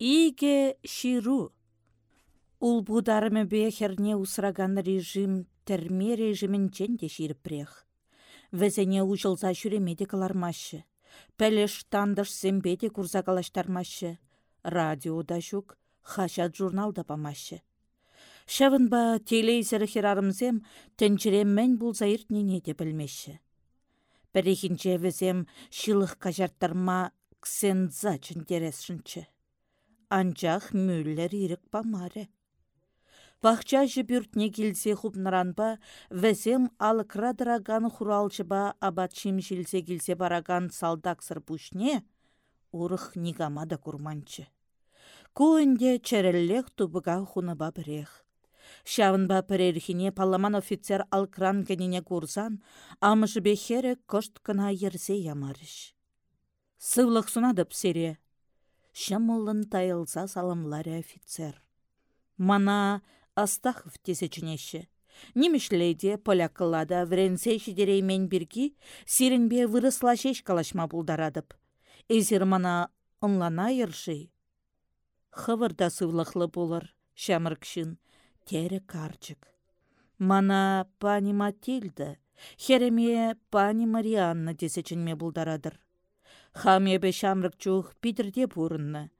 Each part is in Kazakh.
Иге ширу. Ул бударымы бехерне усраган режим терме режимін ченде ширпрех. Візіне ұжылза жүремеде калармашы. Пәлеш тандыш сембеде курза калаштармашы. Радиода жүк, хашат журналда памашы. Шавын ба телейзері херарымзем тәнчірем мән бұлза иртнене де білмеші. Пәрехінче візем шилық кажарттарма ксенза чынтересшінші. Анчах мүллер ирік памаре. Бақча жібүртне келсе хупнаранба, візем алықрадыраган хуралчыба абатшим жилсе келсе бараган салдақсыр пушне, урых нигамада курманчы. Куынде чәреллех тубыға хуныба бірех. Шавынба пірерхіне палламан офицер алкран кенене курсан, амышы бехері кошт кына ерсе ямарыш. Сывлық сунадып сере. Шамылын тайылса салымлары офицер. Мана Астахов тесечінеші. Немішлейде полякылада вренсе шидереймен біргі сиренбе вырысла шеш калашма бұлдарадып. Эзір мана ұнлана ерші. Хывырда сывлықлы болыр, шамыр кшін, тері карчык. Мана пани Матильда, хереме пани Марианна десечінме бұлдарадыр. Хамебе шамрык чух питерде бұрынны.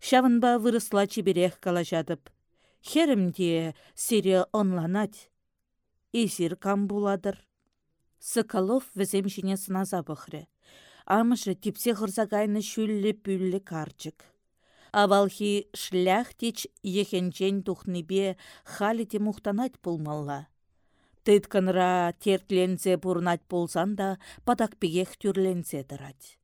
Шавынба вырысла чиберех калажадып херімде сире онланать. Изир кам буладыр. Сыкалов візем жіне сыназа бұхры. Амышы типсе ғырзагайны шүллі пүллі карчык. Авалхи шляхтич ехенчен тухныбе халите мухтанать пулмалла. Тытканра тертлензе бурнать болсан да падакпегех тюрлензе дырать.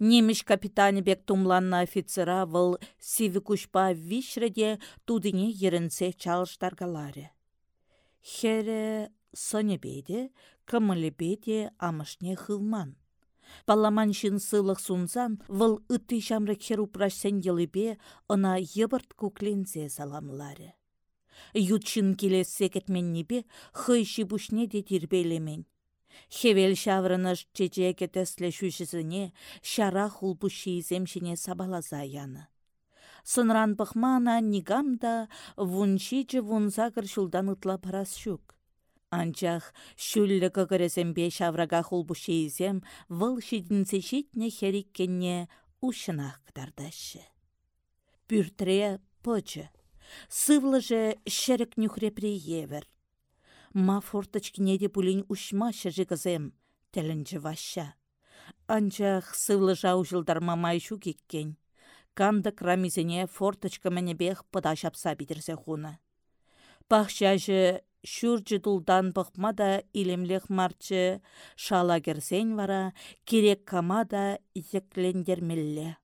Немеш капитане бек тумланна офицера вăл сиві кушпа вишреде тудыне ерінсе чалыштаргаларе. Хере бейде, бейде амышне хылман. Палламан шин сылық сунзан вăл ытты çамрык хер упрашсен йылипе ына йыбырт кукленсе саламларе. Ютшин келесі кетменнепе хыйши бушне де тирбелемен. Хевел шаврыныш чече кетесле шүшізіне шара хулпуши земшіне сабалаза яны. Сынран пăхмана нигамда вунчиче вунса шулдан ытла парас щук. Анчах шүллі шаврага хулпушиизем вăл çитинсе çитнне хериккенне ушынах кытардашы. Пүртре. Сывлыжы шерек нюхрепре евер ма форточкине де пулин ушма шыжыгызем, тәлінчі ваща. Анчах сывлы жау жылдар мамай шу кеккен. Канды крамизене форточка бех пыда шапса бідірсе хуны. Пахчажы шүрчі дулдан бұқма да илемлех марчы, шала керсен вара, керек кама да мелле.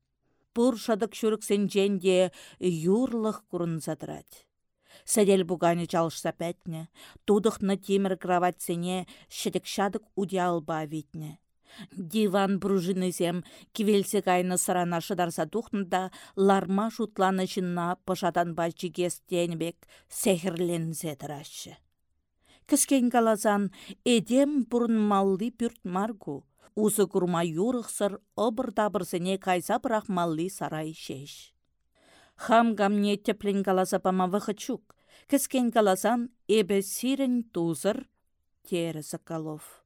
Пұр шадық шүріксен женде юрлық күрін задырать. Сәдел бұғаны жалышса пәтіне, тудықны темір кроватсене шедік шадық удиалба витне. Диван пружинызем кивелсе кайны сырана шыдарса тухнда ларма шутланы жынна тенбек сехірлензе тұрашы. Кіскен калазан эдем бұрын малли пүрт маргу. Узы күрма юрықсыр, обыр-дабырсыне кайса бірақ малли сарай шеш. Хам гамне теплен каласа пама. Кіскен каласан эбе сирен тузыр, тері Соколов.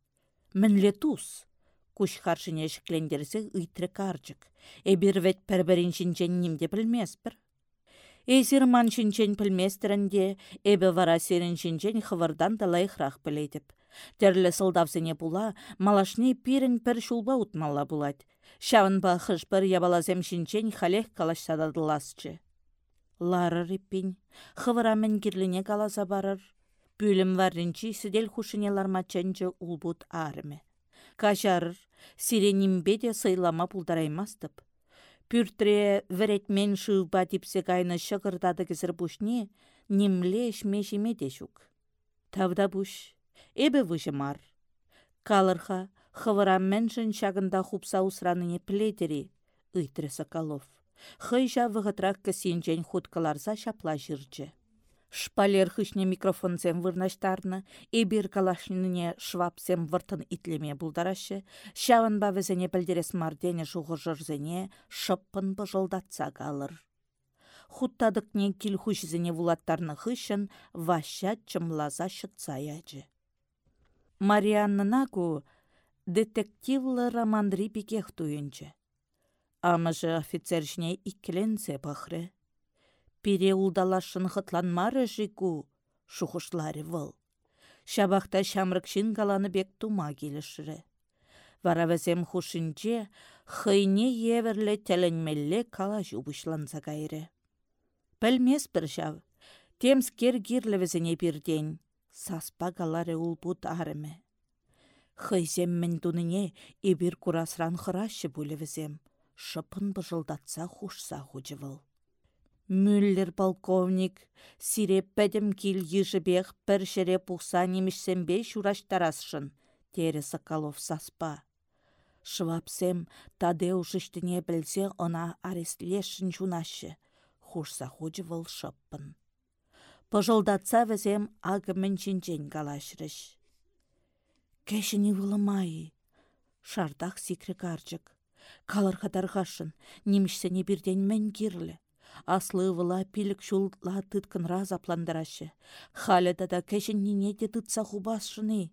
Мінле туз. Куш харшыне шіклендерсе ыйтры карчык. Эбір вет пәрбірін шинчен немде білмеспір. Эзір ман шинчен пілместерінде, эбі вара серін шинчен хывырдан да лайықрақ білетіп. Терлі сылдавсыне була, малашне пирін пір шулба утмалла булать. Шавынба хышпыр ябалазем шинчен халех калашсададыласчы. Ларыр иппин, хывырамен кирлине каласа барыр. Пүлім варринчи сидел хушыне лармачанчы улбут арымы. Кажарыр, сиренимбе де сыйлама пулдараймастып. Пүртре веретмен шывба типсе кайны шығырдады кізір бушне, немле шмешіме де жүк. Тавда эбе вұжымар. Калырха, Хывырамменшін шагында хупса усраныне плетері, ыйтры Соколов. Хыйжа вғытрак кісенжен хуткаларса шапла жырчы. Шпалер хышне микрофонцем вырнаштарны, эбир калашнине швапсем выртын итлеме бұлдарашы, шавын бавызене білдерес мардене жуғы жырзене шыппын бұжылдатса қалыр. хуттадықне килхушізіне вулаттарны хышын ваща чымлаза шытса яжы. Марианнына детективлы романдри пикех туйынчы. Амыжы офицершіне иккіленсе бахры. Пире улдалашын хытланмары жику, шухышлары выл. Шабақта шамрыкшин галаны бек тума келішірі. Вара вәзем хушинче хыйне еверле тәлінмелле кала жубышланса кайры. Пәлмес бір жав, темскер гирлі візіне бірден, саспа галары улбут арымы. Хыйзем мен туныне ебір курасран хырашы бұлі візем, шыпын бұжылдатса хушса хучывыл. Мүллер полковник, сиреп пәдім кил ежібех бір жере пұқса немішсембе шураштарасшын, тері Соколов саспа. Швапсем тадеу жыштыне білсе она арестлешін жунашы, хушса хучывыл шыппын. Пыжылдатса візем агымын жінжен калашрыш. Кәшіні вылымайы, шардақ сикрі карчык. Калар хатарғашын, немішсене бірден мен кирлі аслы вăла пилік çултла тыткынра запландарашы. Халя тада кәшінніне де тытса хубасшыны.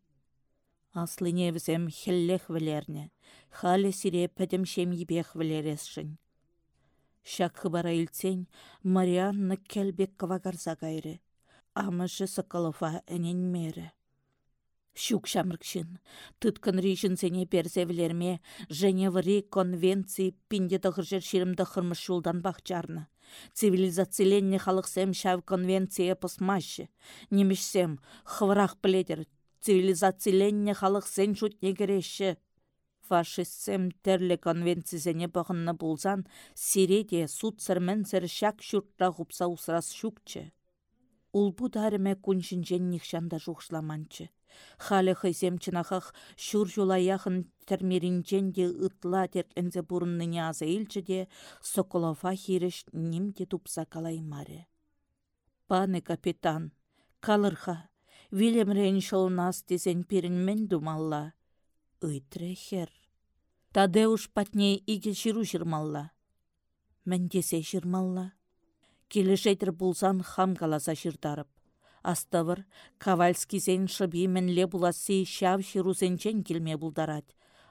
Аслы невзем хеллех вілерне. Халя сире пәдім шем ебех вілересшін. Шак хыбара илтсен, Марианны келбек кавагарса кайры. Амышы Соколова әнен мере. Щук шамрыкшин. Тыткын рейшінсене перзевлерме Женеври конвенции пинде тăхыржер ширимді хырмыш шулдан бақчарны. Цивилизациленне халықсем шав конвенция пысмашы. Немешсем, хвырах пледер, цивилизациленне халықсен шутне кереші. Фашистсем терлі конвенцизене бағынны болзан, сиреде суд сірмен сір шак шүртра ғупса усрас шукчы. Улбу дарыме күншінжен нихшанда. Халі хайсем чынахах шур жулаяхын тәрмерінчен де ытла тертлензе бұрынныне аза илчі Соколова немде тупса калаймаре. Паны капитан, калырха, Вильям Рейншол нас десен мен думалла. Ыйтры хер. Тадеуш патне иге ширу жырмалла. Мен десе жырмалла. Келешетір булсан хам каласа жырдарып. Астывыр, Кавальскисен шыби мінле буласы шав ширусенчен келме булдарад.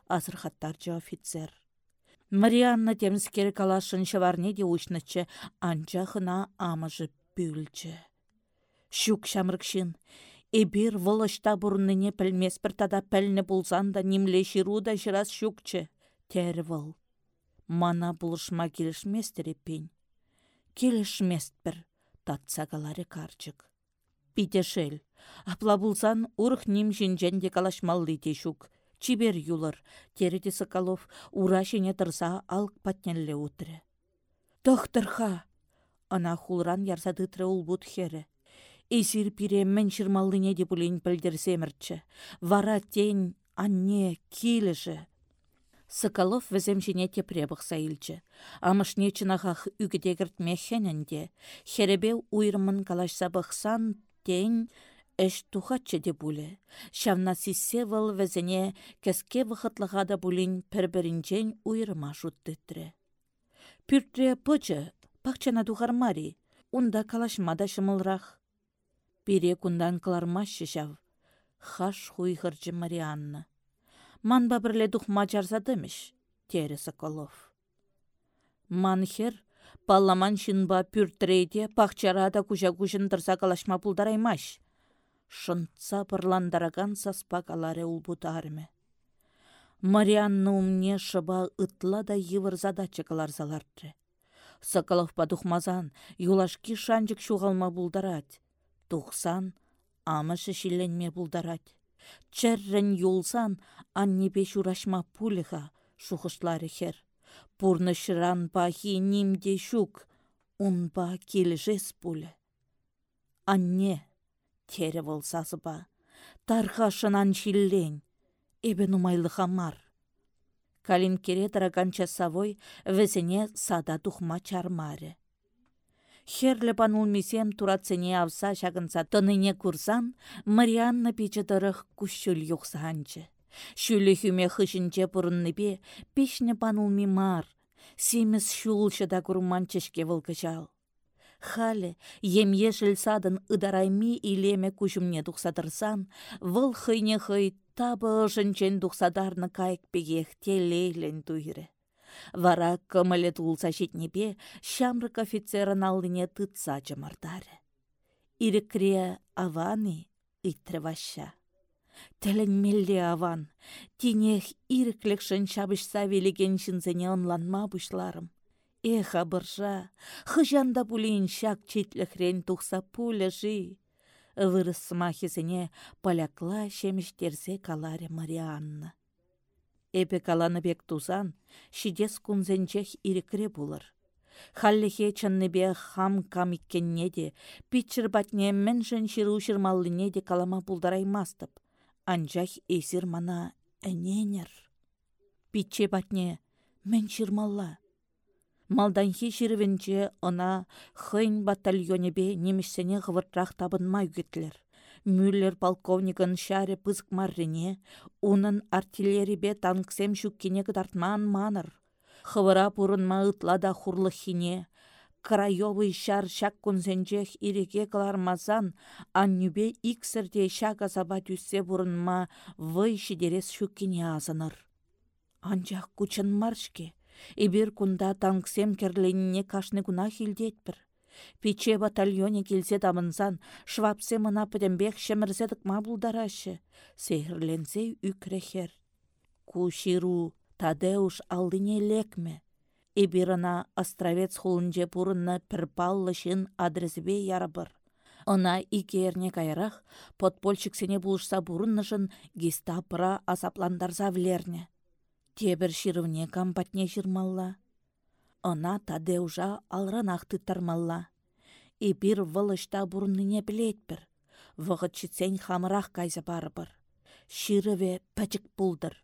Азырхаттарчы офицер. Марианна темскер калашын шыварне де учнычы, анча хына амыжы бүлчі. Шук шамрыкшин. Эбир вылышта бұрынныне пілмес бір тада пәлні булсан да немле шируда жырас шукчы. Тәрі выл. Мана бұлышма келішместірі пен. Келішмест бір татсагалары карчык. Питешел. Апла булсан урх ним жинженде калашмалли тешук. Чибер юлыр. Тереде Соколов ура шене тұрса алк патнелле утры. Тохтырха! Ана хулран ярсадытры улбут хері. Эсир пире мен шырмаллыне де бұлін пілдірсемірчі. Вара тень, анне, келіжі. Соколов віземшіне тепре бұқса илчі. Амышне чынағақ үгідегірт мехенінде, херебе уйрымын калашса бұқсан тень эш тухатчы де буле. Шавна сиссе вăл вәзіне кәске вăхытлыға да булин пір-бірінчен уйрыма шуттытры. Пүртре пычы, пақчана тухармари, унда калашмада шымылрақ. Пире кундан кылармашы шав. Хаш хуйхырчы Марианна. Манба бірле духма жарзадымыш, тері Соколов. Манхер Палламан шынба пүртрейде пахчарада кужа кужындырса калашма пулдараймаш. Шынца пырландараган саспа каларе улбутарме. Марианны умне шыба ытла да йывырзада чыкаларзалартры. Соколов падухмазан, юлашки шанчык шуғалма булдарать. Тухсан, амышы шилленме булдарать. Чәррін юлсан, аннепе шурашма пулиха, шухышлары хер. Пурнышран пахи нимде шук, унпа келжес пулі. Анне, тері болсасы тархашынан шиллен, эбе нумайлы хамар. Калин кере тараган часовой весене сада тухма чармаре. Херлі панулмесем турацене авса шагынса тыныне курсан, Марианна пичетырых кущул юқсанчы. Шүлі хүме хышынче бұрынныбе пешні баныл мимар, семіз шулшы да күрман чешке вылгыжал. Халі, еме садын ыдарайми илеме күжімне дұқсадырсан, выл хыйне хый табы жынчен дұқсадарны кайық пегехте лейлен туйры. Вара кымылы тулса жетнепе шамрык офицерын алдыне тытса жымырдары. Ирікре аваны ыйтры ваща. Тілін мелле аван, тинех иріклікшін шабышса велеген жынзене онланма бұшларым. Эх, абыржа, хыжанда пулин шак читліхрен тухса пуля жи. Вырыс смахисене полякла шеміштерсе каларе Марианна. Эпе каланы бек тузан, шидес кунзенчех ирекре булыр. Халлихе чынныбе хам камиккенне де, питчір батне міншін ширу шырмаллыне де калама булдараймастып. Анжах эсир мана әненер. Питче батне мен шырмалла. Малданхи ширвенче она хын батальонебе немешсене ғывыртрақ табынмай үгетлер. Мюллер полковникын шаре пызык маррине, унын артиллерибе танксем шуккене кыдартман маныр. Хывыра пурынма ытлада хурлыхине, краевый шар шак кунсенчех иреге кылармазан, аннюбе иксірде шак азаба түссе бұрынма вый шидерес шуккене азыныр. Анчах кучын маршке, Ибір кунда танксем керленіне кашны гуна хилдетпір. Пиче батальоне келсе дамынсан, швапсе мына пӹтембек шемірзедік ма бұлдарашы. Сехірленсе үкрехер. Куширу Тадеуш алдыне лекме. Эбирына Островец хулынже пурынна пірпаллы шын адресбе ярабыр. Она икерне кайрах, подпольчиксене булышса бурыннышын гестапыра азапландарза влерне. Тебір ширывне кампатне жырмалла. Она тадеужа алранахты тармалла. И бир вылышта бурныне білетпір. Вғытчицен хамырақ кайза барыбыр. Ширыве пәчік пулдыр.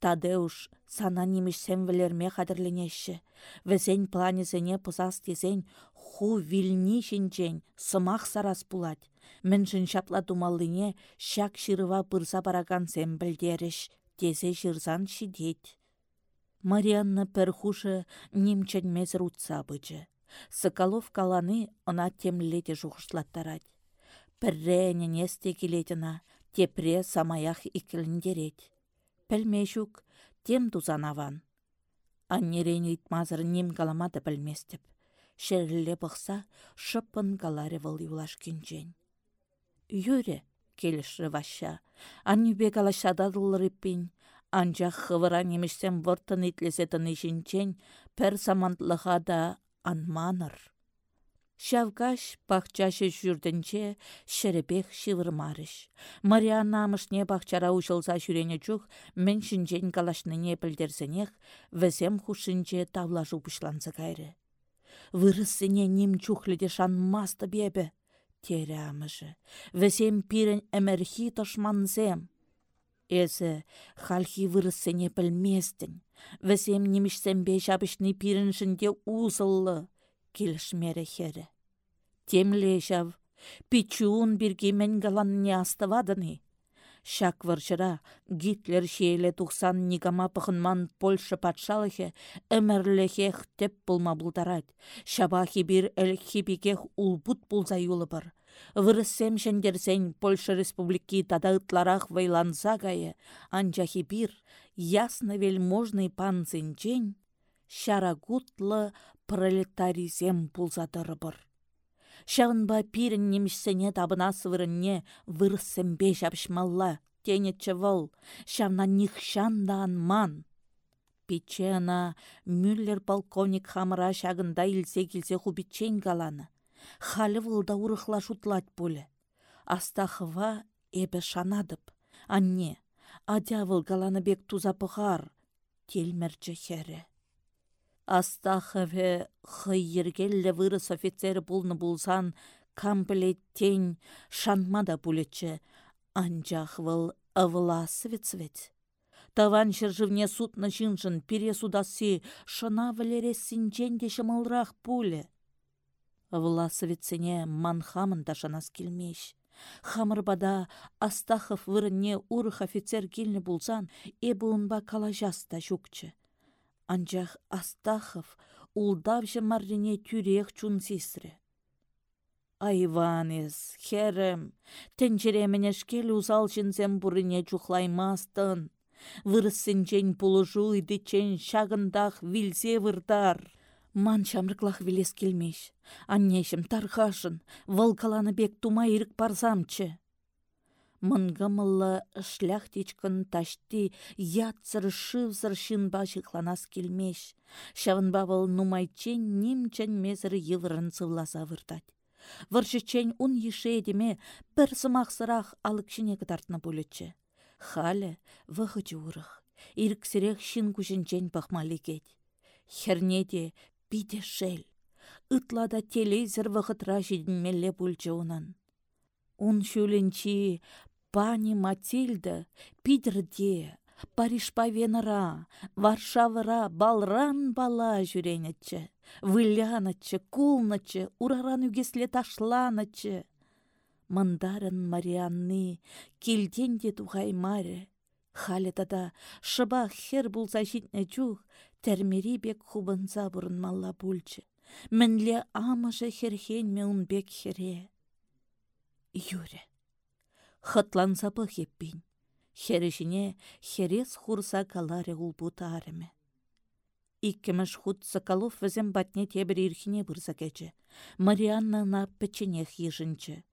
Тадеуш сана немеш сәмвілерме қадірленеші. Візен планезене пызас тезен ху вилни шинчен сымақ сарас пулать. Міншін шапла думаллыне шак шырыва пырса бараган сәм білдеріш тезе жырзан шидет. Марианна перхушы немчен мезір утса бычы. Соколов каланы она темлете жухышлаттарать. Піррене несте келетіна, тепре самаях икіліндерет. Пәлмешук тем тузанаван. Аннерен итмазыр нем каламады білместіп. Шерлі бұқса, шыпын каларе выл юлаш күнчен. Юре, келішрі ваша. Аннюбе калашададылыр иппин. Анчах хывыра немешсем вұртын итлесетін ишінчен пір самантлыға да анманыр. Шавгаш пахчашы жүрдінче шерепех шивырмарыш. Марианна амышне бақчара ұшылса жүрене чух, мен шинчен калашныне білдерсенех, візем хушынче тавлажу пышлансы кайры. Вырысыне ним чухліде шанмасты бебі тере амыжы. Весем пирен әмірхи тошманзем. Эзі халхи вырысыне білместін. Весем немішсембе жабышны пиріншінде узыллы келішмері хері. Темле жав, пичуын мен галанне астывадыны. Шак варшыра Гитлер шейле тухсан нигама пăхынман Польша патшалыхе әмірліхех теп пулма бұлдарад. Шабахи бір әлхи бекех улбут пулза юлы Вырыссем шендерсен Польша республики тада ытларах вайланса гайы, анчахи бир ясно вельможный панцинчен шарагутлы пролетаризем пулзадырыбыр. Шағынба пирін немішсене табына сывырынне вырыссембе жабышмалла, тенетчі выл, шавна нихшанда анман. Печена Мюллер полковник хамыра шағында илсе келсе хубитчен галаны. Халі вылда урыхла шутлать поле. Астахыва эбе шанадып. Анне, адявыл галаны бек тузапығар, телмерчі хәрі. Астахове хыйыргелле вырыс офицер пулны булсан, камплеттен шанмада пулетче, анчах выл ывласвец Таван шыржывне судны жинжын пире судасы шына синчен де шымылрақ пуле. Власовецене манхамын да шанас келмеш. Хамырбада Астахов вырынне урых офицер келні булсан, эбі унба калажаста жүкчі. Анчах Астахов улдавжы маррине тюрех чун сесрі. Айванес, херем, тенчеремене шкел узал жінзем бұрыне чухлаймастын. Вырыссенчен пулыжу идычен шагындах вилсе вырдар. Ман çамрыклах вилес келмеш. Аннешім тархашын, вăлкаланы бек тума ирік парзамчы. Мынгымыллы шляхтичкын ташти ятсыр шывзыр шынба жықланас келмеш. Шавынба вăл нумайчен нимчен мезір йывырын сывласа выртать. Выршычен ун еше едеме пір сымақсырақ алыкшыне кытартны бөлетчі. Халі вғычы урых. Ирксірек шын күшінчен пахмали кет. Хернеде биде шел. Ытлада телевизор вғытра жидінмелі бүлчі унан. Ун пани Матильда Питерде, Паришпа венера, Варшавыра балран бала жүренетчі. Вылянычы, кулнычы, ураран үгесле ташланычы. Мандарын Марианны, келденде тухай маре. Халі тада шыба хер бұлза житне чух, тәрмери бек хубынса малла бұлчы. Мінле амыжы херхен ме бек хере. Юре. Хытланса пăхеппин. Херешіне херес хурса каларе улбута арыме. Иккемеш худ Соколов візем батне тебір ирхіне бұрса кечі. Марианна на печенех ежінчі.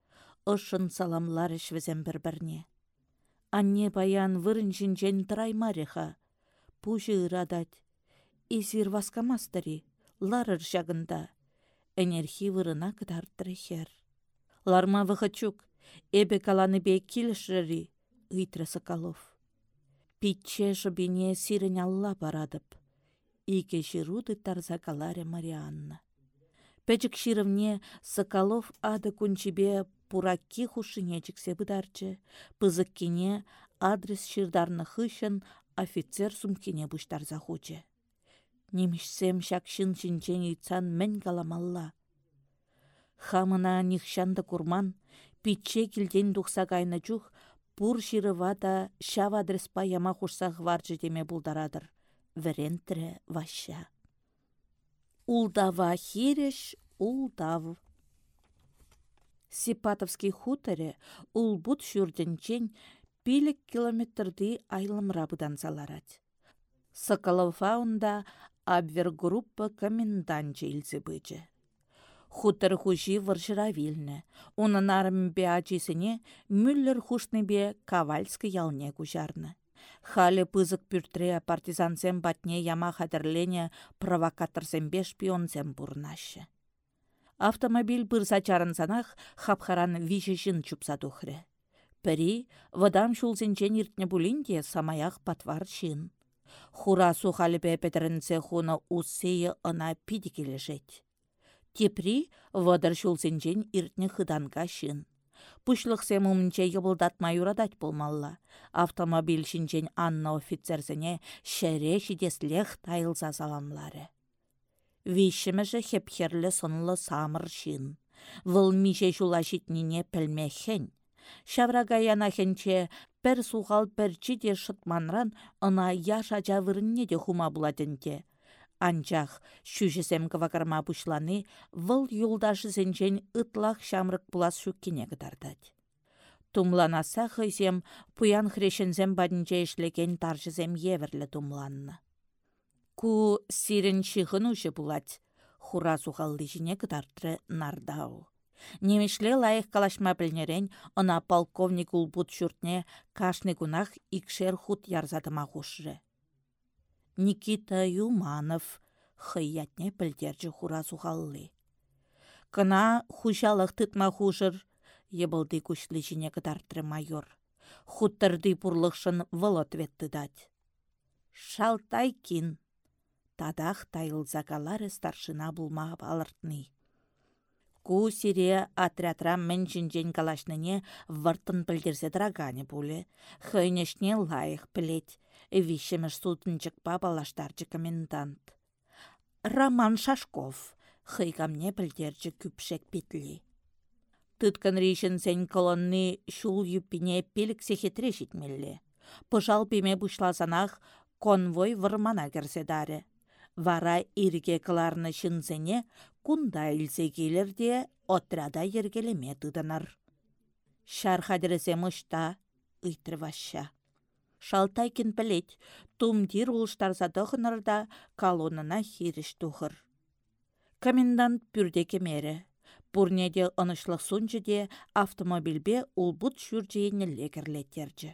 Ышын саламларыш візем бір-бірне. Анне баян вырын жінжен мареха. Пужы ырадать. Изир васкамастыри, ларыр жагында. Энерхи вырына кыдарттыры хер. Ларма вăхăчук, эбе каланы бе килшрри, ыйтры Соколов. Питче жыбине сирен алла барадып. Ике жируды тарза каларе Марианна. Пәчік ширывне Соколов ады күнчебе пуракки хушыне чіксе бұдарчы, пызыккене адрес ширдарны хышын офицер сумкене бұштарза хучы. Немішсем шакшын шинчен ицан мен каламалла. Хамына нихшанды курман, питче килден дұқса кайны чух, пур ширыва да шав адреспа яма хушса хварчы теме бұлдарадыр вірентрі ваща. Улдава хиреш улдав. Сипатовский хуторе улбут шүрденчен пилік километрді айлымра бұдан заларад. Соколоваунда абвергруппа коменданчы илзі бычы. Хутыр хужи варшыра вилнне. Унын арымбе ачисене Мюллер хушныбе Кавальскі ялне кужарны. Халі пызык пүртре партизансем батне яма хадерлене провокаторсембе шпионсем бурнашы. Автомобиль бұрса чарынсанах хапхаран вишешін чупса тухры. Пірі вадам шулсенчен иртне булинде самаях патвар шин. Хура сухаліпе петерінсе хуна уссейі ына пиді келешет. Тепри вадар шулсенчен иртне хыданга шин. Пушлықсем умнче йыбылдатмай юрадать болмалла. Автомобиль шинчен Анна офицерзіне шәре шидеслех тайылса саламлары. Вишіміжі хепхерлі сынлы самыр шин. Выл мише жула житнине пілмехен. Шаврага янахенче пір суғал пірчі де шытманран ына яша жавырынне де хума буладынде. Анчах шүжесем кывакарма пушланы вăл юлдашы сенчен ытлах çамрык пулас шуккине кытартать. Тумланаса пуян хрешензем бадинче ишлеген таржызем еверлі тумланны. Ку сирен шығын ұшы булать, хура сухалды жіне нардау. Немешле лайық калашма білнерен, она полковник улбут шүртне кашны гунах икшер худ ярзадыма хушры. Никита Юманов хыйятне пілдерчі хура сухалли. Кына хушалық тытма хушыр, ебылды күшлі жіне кыдартры майор. Хуттырды пұрлықшын выл ответті дать. Шалтай кин. Тадах тайыл закалары старшина булма алыртны. Ку сире отрядра мен жінжен калашныне выртын білдерсе драгане пуле. Хыйнешне лайық білет вишемеш сутынчыкпа балаштарчы комендант. Роман Шашков, хыйгамне пілдерчі күпшек петли. Тыткан рейшін сен колонны шул юпине пелік сехетре житмелле. Пыжал пиме бұшлазанақ конвой вырмана керседаре. Вара ирге кыларны шынзене кунда илсе келерде отряда ергелеме тыдыныр. Шар. Шалтайкин пілет, тумдир улыштарса тұхынырда колоннына хиріш тухыр. Комендант пүрде кемері. Пурнеде ынышлық сунчыде автомобильбе улбут жүржейіне лекірлеттерчі.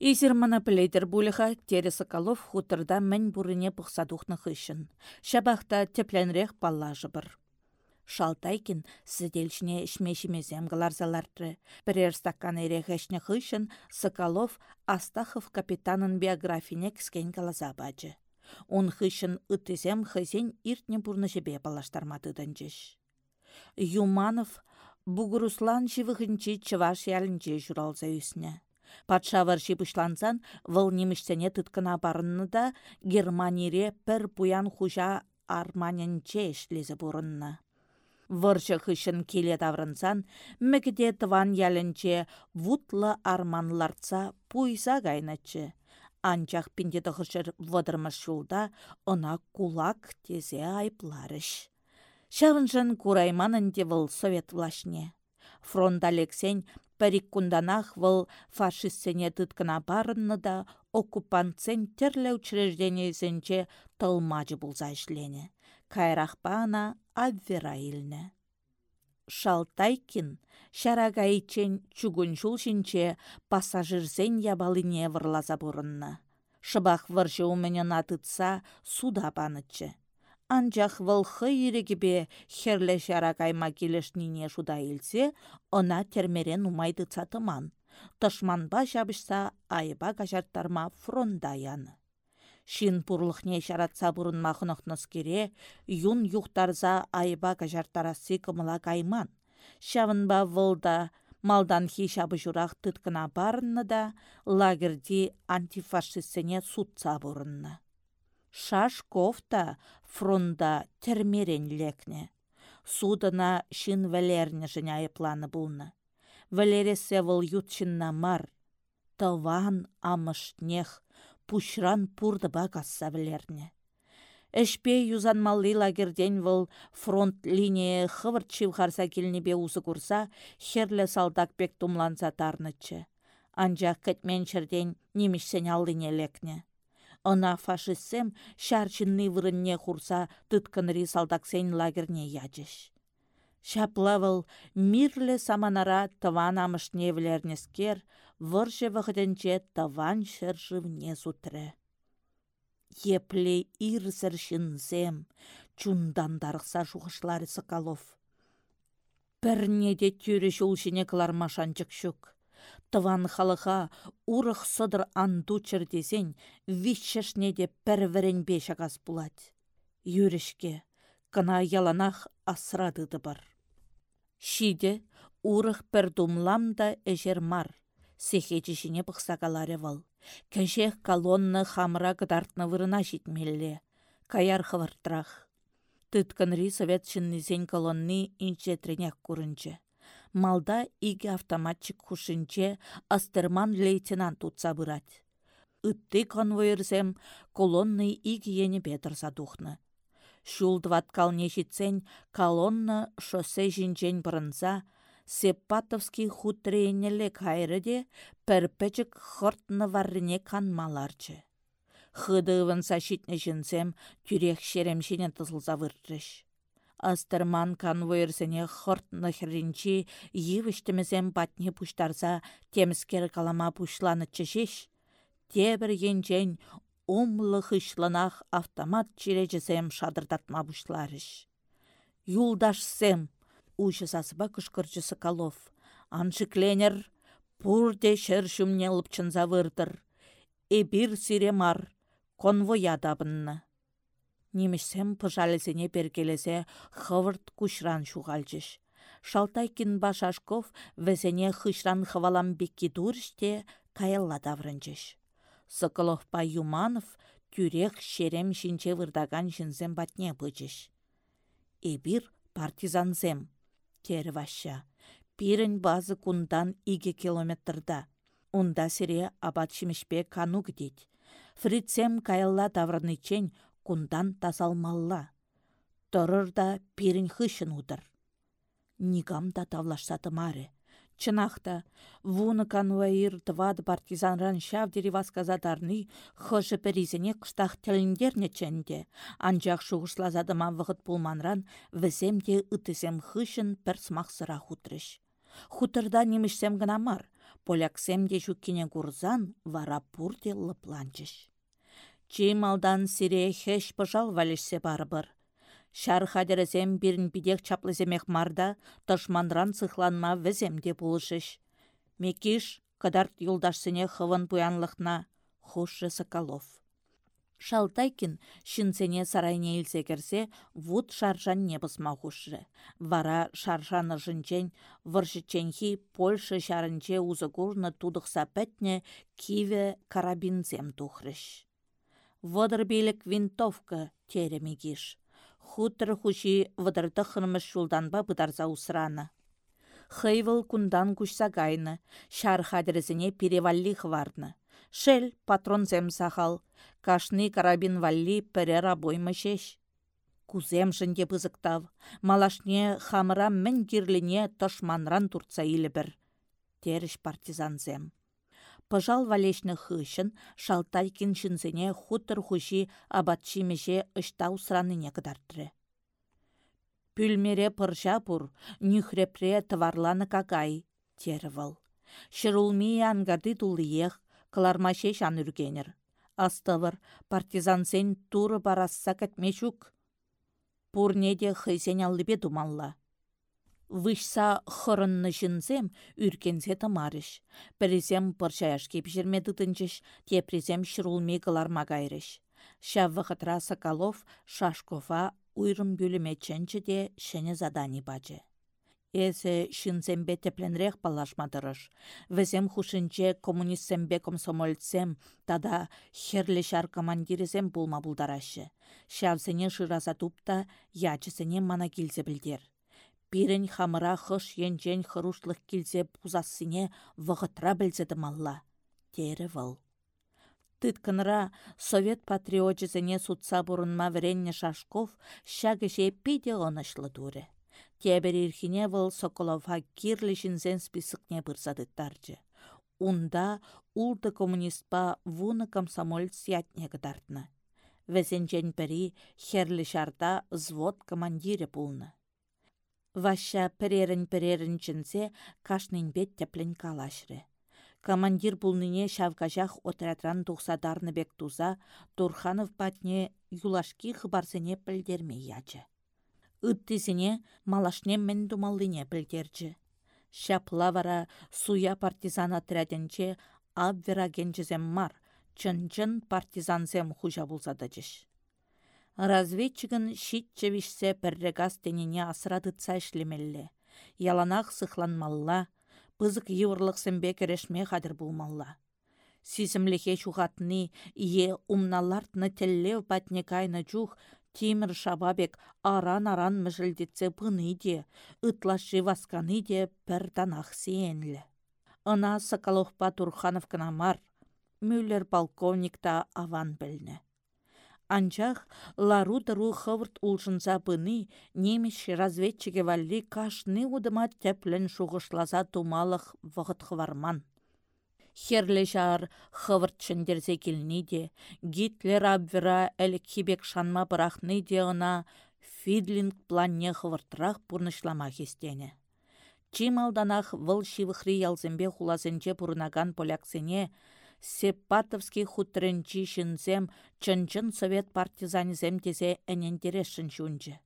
Изер монополейдер булыха тере Соколов хуторда мін бурыне пұқсадуқны хышын. Шабақта тепленрех паллажы бір. Шалтайкин сіделшіне ішмешімезем ғыларзалартры. Бірер стакан ерехешне хышын Соколов Астахов капитанын биографине кіскен калаза бачы. Он хышын үттізем хызен иртне бұрны жебе балаштарматыдан жеш. Юманов Бугуруслан живыхынчи чываш ялінче журалза үсіне. Патша варши пышлансан, вăл нимешсене тыткына барынны да Германире пір пуян хужа арманянче ішлезі бұрынны. Выржы хышын келе даврынсан, мүгіде тыван ялінче вутлы арманларца пуйса гайначы. Анчах пинде тұхышыр вăдырмыш жулда ына кулак тезе айпларыш. Шавынжын курайманын вăл совет влашне. Фронт Алексень Пәрік кунданах вăл фашистсене тыткына барынны да оккупантсен терлі учреждениесенче тылмачы ішлене. Кайрахпана абвера илнне. Шалтайкин шарагайчен чугун жулшинче пассажирсен ябалыне вăрласа бурынна. Шыбах выржы уменен атытса суда панычче. Анчах вăлхы херле çара кайма келешнине шуда илсе, ына термерен умайды цатыман. Тышманба çапышса айба кажарттарма фронда яны. Шин пурлыхне çаратса бурынма хынăхнăс кере, юн юхтарса айба кажарттарасы кымыла кайман. Шавынба вăлда малдан хи çапы журах тыткына барынны да, лагерди антифашистсене сутса бурынны. Шашков та фронда термерен лекне. Судына шин валерне жіне айыпланы бұлны. Валересе выл ютшынна мар. Тыван амышнех, пушран пурды багасса валерне. Эшпе юзанмалли лагерден выл фронт линия хывырт чивхарса келнебе узы курса, херле салдак бек тумланса тарнычы. Анжақ кәтмен черден немішсен алдыне лекне. Ына фашистсем шарчынны вырынне хурса тыткынри салдаксен лагерне ячыш. Шаплавыл мирле саманара тыван амышне влернескер, вырже вғыденче тыван шыржывне сутры. Епле ирсір шынзем, чундандарықса жуғышлары Соколов. Пірне де тюрі жулшыне кылармашанчык шук. Тыван халыха урых сыдыр анду чырдесен вишшешне де пәрвірін бешагас булать. Юрішке, кына яланах асрадыды бар. Шиде урых пір думлам да әжер мар. Сехечішіне бұқсағалары вал. Кәжех колонны хамыра гыдартны вырына житмелле. Каяр хывыртрах. Тытканри совет чыннызен колонны инчетренек курынчы малда иге автоматчик хушинче астерман лейтенант утса бырать. Ытты конвойерсем колонны иге ене петырса тухны. Шулдват калне житсен колонна шоссе жинчен бұрынса, Сепатовский хутренеле кайрыде пәрпәчік хыртны варрине канмаларчы. Хыдывын сашитне жінсем тюрек шеремшене тызылза выртрыш. Астырман конвойерсене хырт нахринчи йывыштымызем батне пуштарса темскер калама пушланы чешеш. Тебір енчен омлы хышланах автомат чирежесем шадырдатма бушларыш. Юлдашсем, ужы сасыба кышкырчы Соколов. Аншы кленер, пурде шыр шумне лыпчынза вырдыр. Эбир сиремар, конвоя дабынны. Немешсем пыжалесене пергелесе хывырт кушран шуғалчыш. Шалтайкин Башашков вәзене хышран хывалам бекки дурыште каялла даврынчыш. Соколов Юманов тюрех шерем шинче вырдаган жінзем батне бычыш. Эбир партизанзем, тері ваща. Пирін базы кундан иге километрда. Унда сире абат шимешпе кану гдеть. Фрицем каялла даврынычен кундан тазалмалла. тұрыр да пирін хышын удыр. Нигам да тавлашсаты маре. Чынақта, вуны конвоир твады партизанран шав деревас казадарны хышы перизіне қыштақ тіліндерне ченде, анжақ шуғышлазадыма вғыт пулманран віземде үтізем хышын пір смақсыра хутрыш. Хутырда немішсем гына мар, поляксемде жүккене курзан вара пурде лыпланчыш. Чималдан сире хеш пыжал валешсе барбыр. Шар хадерезем бірін бидек чаплыземек марда, тышманран цыхланма віземде булышыш. Мекиш, кадарт юлдашсыне хывын пуянлықна, хушы Соколов. Шалтайкин шинцене сарайне илсе керсе, вуд шаржан хушы. Вара шаржаны жынчен, выршыченхи Польша шарынче узыгурны тудықса пәтне киве карабинзем тухрыш. Вăдăр винтовка теремегиш хутыр хуши вăдăрты хынмыш шулданба пытарса усраны. Хыйвыл кундан кушса кайны, шар хадерзіне перевалли хварны. Шел патронзем сахал, кашны карабин валли пірер абоймы шеш. Кузем малашне хамыра кирліне тошманран турца бір. Теріш партизанзем. Пыжал валешні хышын шалтайкин шынзене хутыр хуши абатшимеше ыштау сраныне кыдартры. Пүлмере пырша пур, нюхрепре товарланы какай, тервал. Шырулми ангарды тулыех, кылармаше шан үргенер. Астывыр, партизансен туры барасса кәтмешук. Пурнеде хыйсен аллыбе думалла. Вышса хырынны жынзем үркензе тамарыш. Бірізем пыршаяш кеп жермеді тынчыш, тепрезем шырулме кыларма кайрыш. Шавы хытра Соколов Шашкова уйрым чэнчі де шәне задани бачы. Эсі шынзембе тепленрех палашмадырыш. Візем хушынче коммунистсембе комсомольцем, тада херлі шар командирізем булма булдарашы. Шавсене шыраза тупта, ячысене мана килзе білдер. Пирен хамыра хыш енчен хырушлық келсе пузассыне вғытра білзеді малла. Тері выл. Тыткынра совет патриотчызыне сутса бұрынма вренне Шашков шагыше пиде онышлы дуры. Тебер ирхине выл Соколова кирлі жінзен списықне бұрсадыттаржы. Унда улды коммунистпа вуны комсомоль сятне гыдартны. Везенчен пірі херлі шарда звод командире пулны. Ваща пірерін-пірерін чінсе бет теплін калашры. Командир бұлныне шавгажах отрядран тұқсадарны бек туза, Турханов батне юлашки хыбарсыне пілдерме ячы. Үттізіне малашне мен думаллыне пілдерчі. Шапла вара суя партизан отряденче абвера генчізем мар, чын-чын партизанзем хужа бұлзадыжыш. Разведчигін шитче вишсе піррегас тенене асырадытса ішлемелле. Яланақ сықланмалла, пызык еврлық сімбе керешме қадыр болмалла. Сизімліхе чухатны, ие умналартны теллев патне кайны чух, Тимір шабабек аран-аран мүжілдетсе бұны де, ұтлашы васканы де пір танақ сиенлі. Ына Соколовпа Турхановкына мар, Мюллер полковникта аван білні. Анчах лару-тыру хывырт улшынса пыны немешші разведчике валли кашны удыма тәплін шуғышласа тумалық вғыт хварман. Херлі жар хывырт чындерзе келні де, Гитлер абвера әлік хибек шанма бірақны де ғына Фидлинг планне хывыртырақ бұрнышлама хестені. Чималданах выл шивықри ялзембе хулазынче бұрынаган поляксене, Сепатовский хутренчи шынзем чын-чын совет партизанизем тезе әнендерешін шунчы.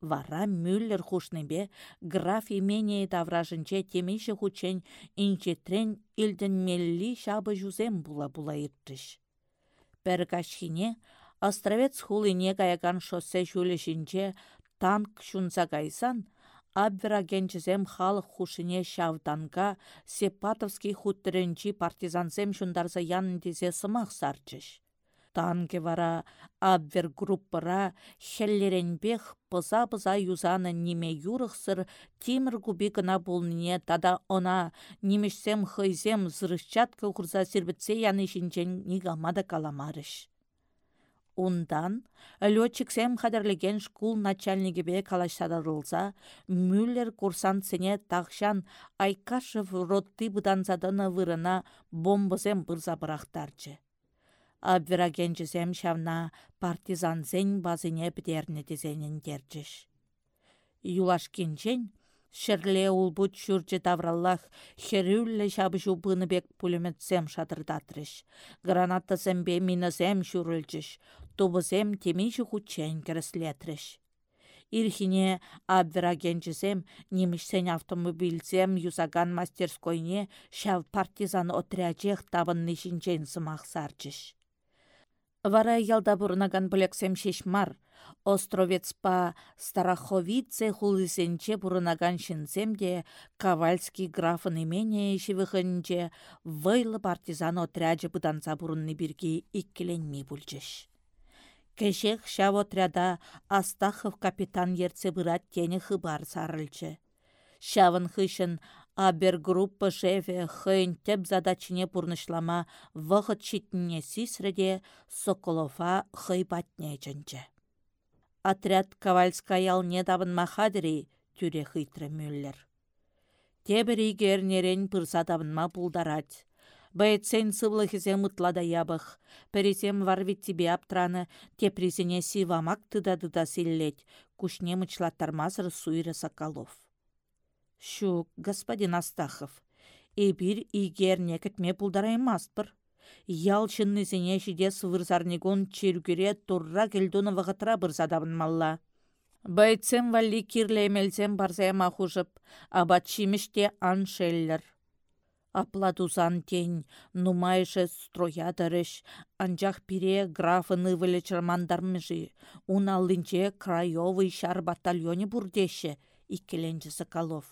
Вара Мюллер хушныбе граф имение тавражынче темейші хучен инчетрен илден мелли шабы жузем була-була ирттіш. Пәргашхине Островец хулине гаяган шоссе жүлішінче танк шунса гайсан, абвергенчізем халық хушине шавданга Сепатовский хуттеренчи партизансем шундарса яндезе сымақ сарчыш. Танке вара абвер группыра хеллеренбех пыза-пыза юзаны неме юрықсыр тимір губи гына болныне тада она немешсем хыйзем зырышчатка құрза сирбітсе яны шинчен нигамада каламарыш. Ундан летчиксем хадарлеген шкул начальнигебе калашсадырылса, Мюллер курсантсене тахшан Айкашев ротты бұданзадыны вырына бомбызем бұрза бұрақтарчы. Абвирагенчізем шавна партизанзен базыне бідерні дезенен дерчіш. Юлашкенчен Шерле улбут çурчче тавраллах херюлле çапы çупыны бек пулеметсем шатырдатрыш. Гранатасембе минасем çурылчыш. Тубысем темейші хуччен кіріслетріш. Ирхине абвірагенчізем немішсен автомобильзем юзаган мастерскойне шав партизан отряджех табын нишінчен сымақ сарчыш. Вара ялда бұрынаган білексем шешмар, Островецпа Стараховице хулысенче бұрынаган шинземде Кавальский графын имене шивіхінче вайлы партизан отряджы бұданса бұрынны бірге иккеленмей бүлчіш. Кешек шав отряда Астахов капитан ерце бұрат тені хыбар сарылчы. Шавын хышын Абергруппа шефе хыйн теп задачине пурнышлама вғыт читіне сисреде Соколова хый патне Отряд Ковальская не табын махадри тюре хытры Мюллер. Тебір игернерен пырса табынма пулдарать. Бәйтсен сывлыхізе мұтлада ябық. Пересем варвит тебе аптраны, тепризіне сивамак тыда-дыда силлеть. Кушне мычлаттармазыр суйры Соколов. Шу, господин Астахов, эбир игер некетме пулдараймаспыр. Ял чыннызене шиде сывырзарнигон чергюре турра келдуны вағытра бұрзадабын малла. Байцем валли кирлемелзем барзайма махужып, абат шиміште аншеллер. Апладузан тень, нумайшы строядырыш, анжақ пире графыны вылы чырмандармыжы, уналынче краевый шар батальоне бурдеші, иккеленчі Соколов.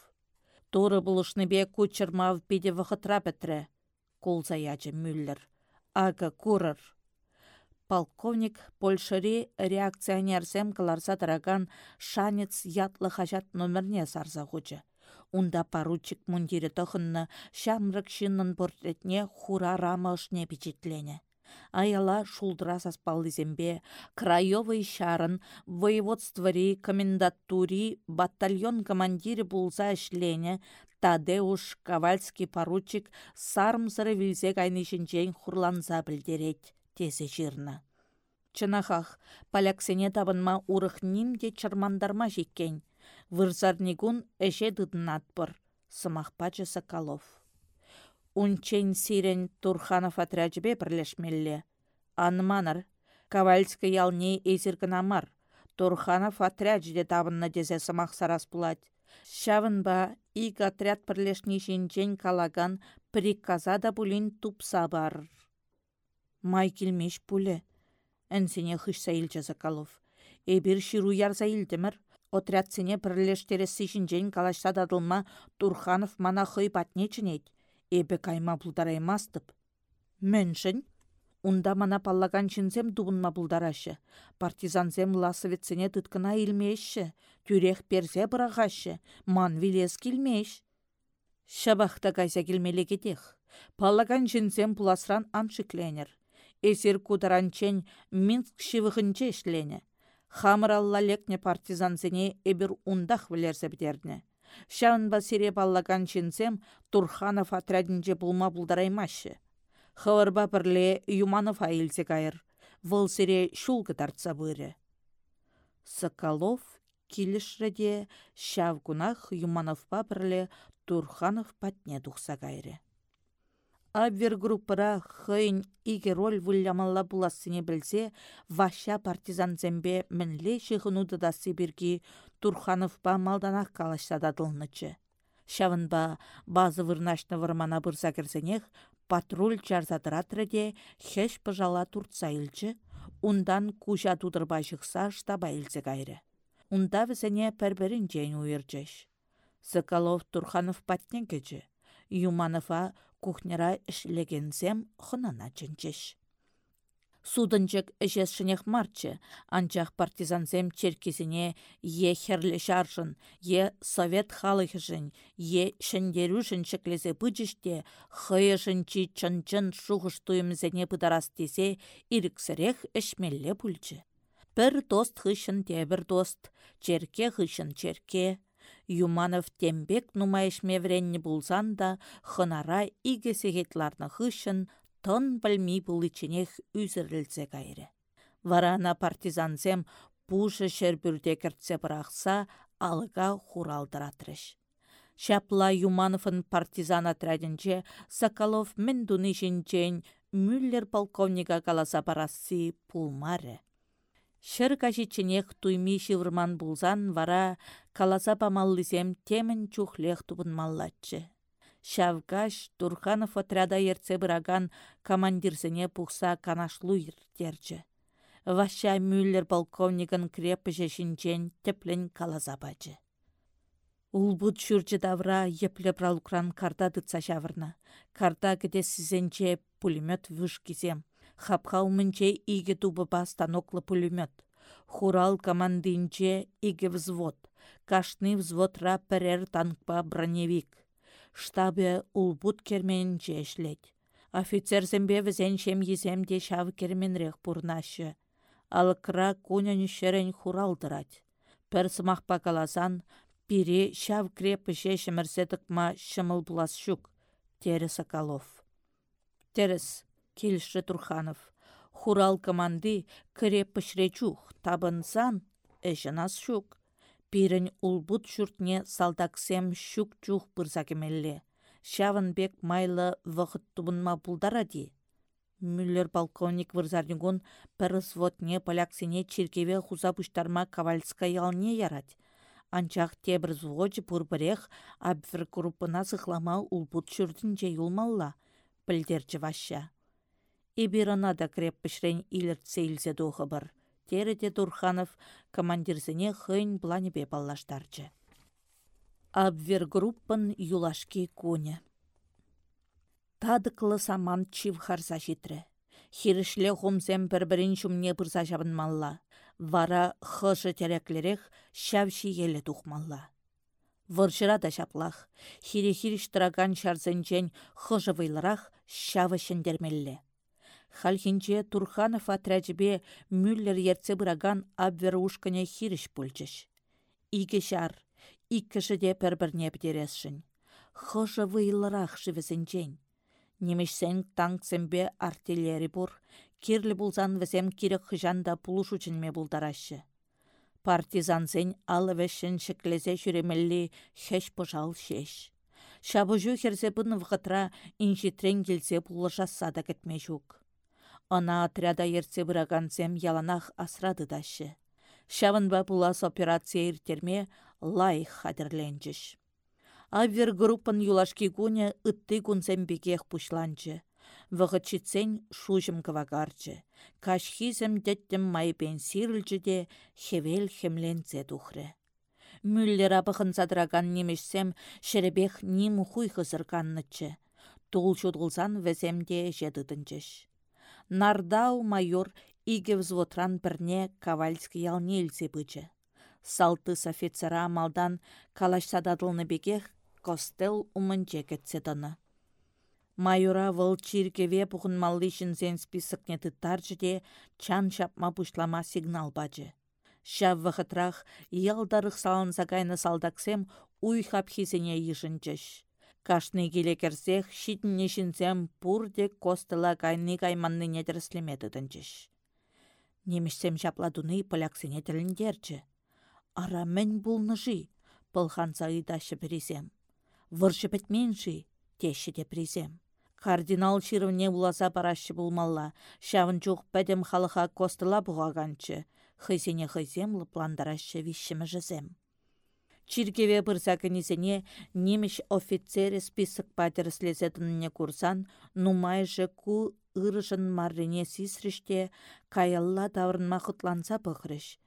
Туры бе кучермав пиде вахытра петрре, кулзаячы Мюллер. Ага курыр. Полковник Польшыри реакционерсем кыларса тараган шанец ятлы хажат номерне сарза хучы. Унда поручик мундире тохынны шамрык шиннын портретне хура рама ышне аяла шулдыра зембе, краевый шарын воеводствори комендатури батальон командире булза ішлене Тадеуш Ковальский поручик сармсыры вилзе кайнышынчен хурланса білдерет, тесе жирна. Чынахах, поляксене табынма урых нимде чармандарма жеккен. Вырзарнигун әше дыдынатпыр, сымақпачы Соколов. Унчен сирен Турханов отряджбе бірлешмелле. Анманыр, Ковальский ялне амар. Турханов отряджде табынна дезе сымақ сарас бұлад. Шавынба ик отряд бірлешні жинчен калаган приказада бұлін тупса бар. Май келмеш пулі. Әнсене хышса илчі Закалов. Эбір ширу ярза илдімір. Отрядсене бірлештересі жинчен калашса дадылма Турханов мана хый патнечінет эбе кайма бұлдараймастып. Міншін, Унда мана паллаган чинсем дубынма бұлдарашы. Партизанзем ласовеціне тұткына илмеші. Тюрех перзе бұрағашы. Ман вилес келмеш. Шабақта кайса келмелі кетех. Паллаган чинсем пуласран аншыкленер. Эсир кударанчен Минск шивығынче ішлене. Хамыралла лекне партизанзене эбір ундах вілерзе бідерне. Шаунба сире баллаган чинсем Турханов отрядінже бұлма бұлдараймашы. Хаварба бірле Юманов айылзе кайыр. Выл сире шулғы тартса бұры. Соколов килішреде шавгунах Юмановпа бірле Турханов патне тухса кайры. Абвер группыра хыйн иге роль вылямалла булассыне білсе, ваша партизан зембе мінле шығынуды да Сибирги Турхановпа малданақ калашсададылнычы. Шавынба базы вырнашны вырмана бұрса кірзенех, патруль чарзадыратырыде хеш пыжала туртса илчі, ундан кужа тудырба жықса штаба илзе кайры. Унда візіне уйырчыш. Соколов Турханов патнен кечі. Юманова кухняра ішлегензем хынана чынчеш. Судынчык эшесшінех марчы, анчах партизансем черкесіне е херлі шаржын, е совет халыхжын, е шындерушын шеклесе бычыште, хыйышынчи чын-чын шуғыш туйымзене пыдарас десе, иріксірех эшмелле пульчы. Бір дост хышын те бір дост, черке хышын черке. Юманов тембек нумайышме вренні булзан да, хынара иге сегетларны хышын, тон білмей бұл иченех үзірілзе кайры. Варана партизанзем пушы шербүрде кіртсе бірақса, алыға хуралдыратырыш. Шапла Юмановын партизан отрядінче Соколов мен дуны жінчен Мюллер полковника каласа барасы пулмары. Шыр кажиченех туйми шывырман булзан вара каласа памаллысем темін чухлех тубын маллатчы. Шавгаш Турханов отряда ерце бұраган командирсене пухса канашлу ертерчі. Ваша Мюллер полковникын крепіже шинчен теплен калаза бачы. Улбут шүрчі давра епле пралукран карта дытса шавырна. Карта кіде сізенче пулемет вышкизем. Хапха умынче иге тубыба станоклы пулемет. Хурал командинче иге взвод. Кашны взводра перер танкпа броневик штабе улбут кермен жешлет. Офицерзембе візен шем еземде шав керменрех пурнашы. Алықра кунен шерен хуралдырать. Пір сымақпа каласан, пире шав крепі шешімірседік ма шымыл булас шук. Тері Соколов. Терес, келші Турханов. Хурал команды крепі шречух, табынсан, эшінас шук. Пирін улбут шүртне салдаксем шук чух пырса кемелле. бек майлы вғыт тубынма ди. Мюллер полковник вырзарнигун пір сводне поляксене чиркеве хуза пуштарма кавальска ялне ярать. Анчах тебір зводжы пурбірех абвер группына сықлама улбут шүртінче юлмалла, пілдерчі ваща. Ибирана да креп пішрен иліртсе духы бір. Тереде Дурханов командирзіне хыйн планебе баллаштарчы. Абвергруппын юлашки куне. Тадықлы саман чив харса житрі. Хирішле хумсем малла. Вара хыжы тереклерек шавши еле тухмалла. Выршыра да шаплах. Хире-хириш тұраган шарзынчен хыжы вайларах шавы шендермелле. Хальхинче Турханов отряджбе Мюллер ерце бұраган абверушкане хиріш пульчыш. Иге шар, иккіші де пір-бірне бідересшін. Хыжы выйлырақ живізінчен. Немешсен танксембе артиллери бұр, кирлі бұлзан візем кирек хыжанда пулуш учынме бұлдарашы. Партизансен алы вешін шеклезе жүремелі хеш пожал шеш. Шабыжу херзе бұны вғытра инжитрен келсе бұлыжаса да кетме жүк. Ана отряда ерце бұрағансем яланах асрады дашы. Шавынба пулас операция иртерме лайх хадерленчіш. Авер группан юлашки гуня ытты кунсем бекех пушланчы. Вғычитсен шужым. Кашхизем деттім майпен сирілчі де хевел хемленце тухры. Мүллер абықын задыраган немешсем шеребех ниму хуй хызырганнычы. Тул жедыдынчыш. Нардау майор иге взвотран бірне Ковальский ялне илсе бычы. Салтыс офицера малдан калаш сададылны бекех костел умынче кетсе Майора вăл чиркеве списокне тыттарчы де чан шапма пушлама сигнал бачы. Шав вахытрах ялдарых салын загайны салдаксем уй хапхизене йышынчыш. Кашны келе керсех, шитінне шинсем пурде костыла кайны кайманны недерслеметі тінчіш. Немішсем жапладуны поляксыне тіліндерчі. Ара мен бұлныжи, пылханса ыдашы бірізем. Выршы бітменші, теші де бірізем. Кардинал ширвне буласа парашы булмалла, шавын жоқ бәдім халыға костыла бұғаганчы, хызене хызем лыпландарашы вишімі жызем. Чиркеве пырсакынесене немеш офицере список патерслезетінне курсан, нумайжы ку ырышын маррине сисріште каялла таврынма құтланса пықрыш.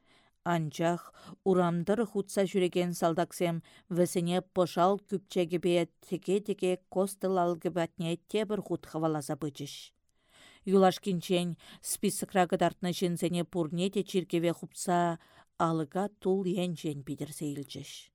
Анчах урамдыр хутса жүреген салдаксем весене пошал күпчегебе теке-теке костыл алгыбатне тебір хут хаваласа бычыш. Юлашкинчен списокра кыдартны жінзене пурне те чиркеве хупса алыга тул енжен пидерсе илчеш.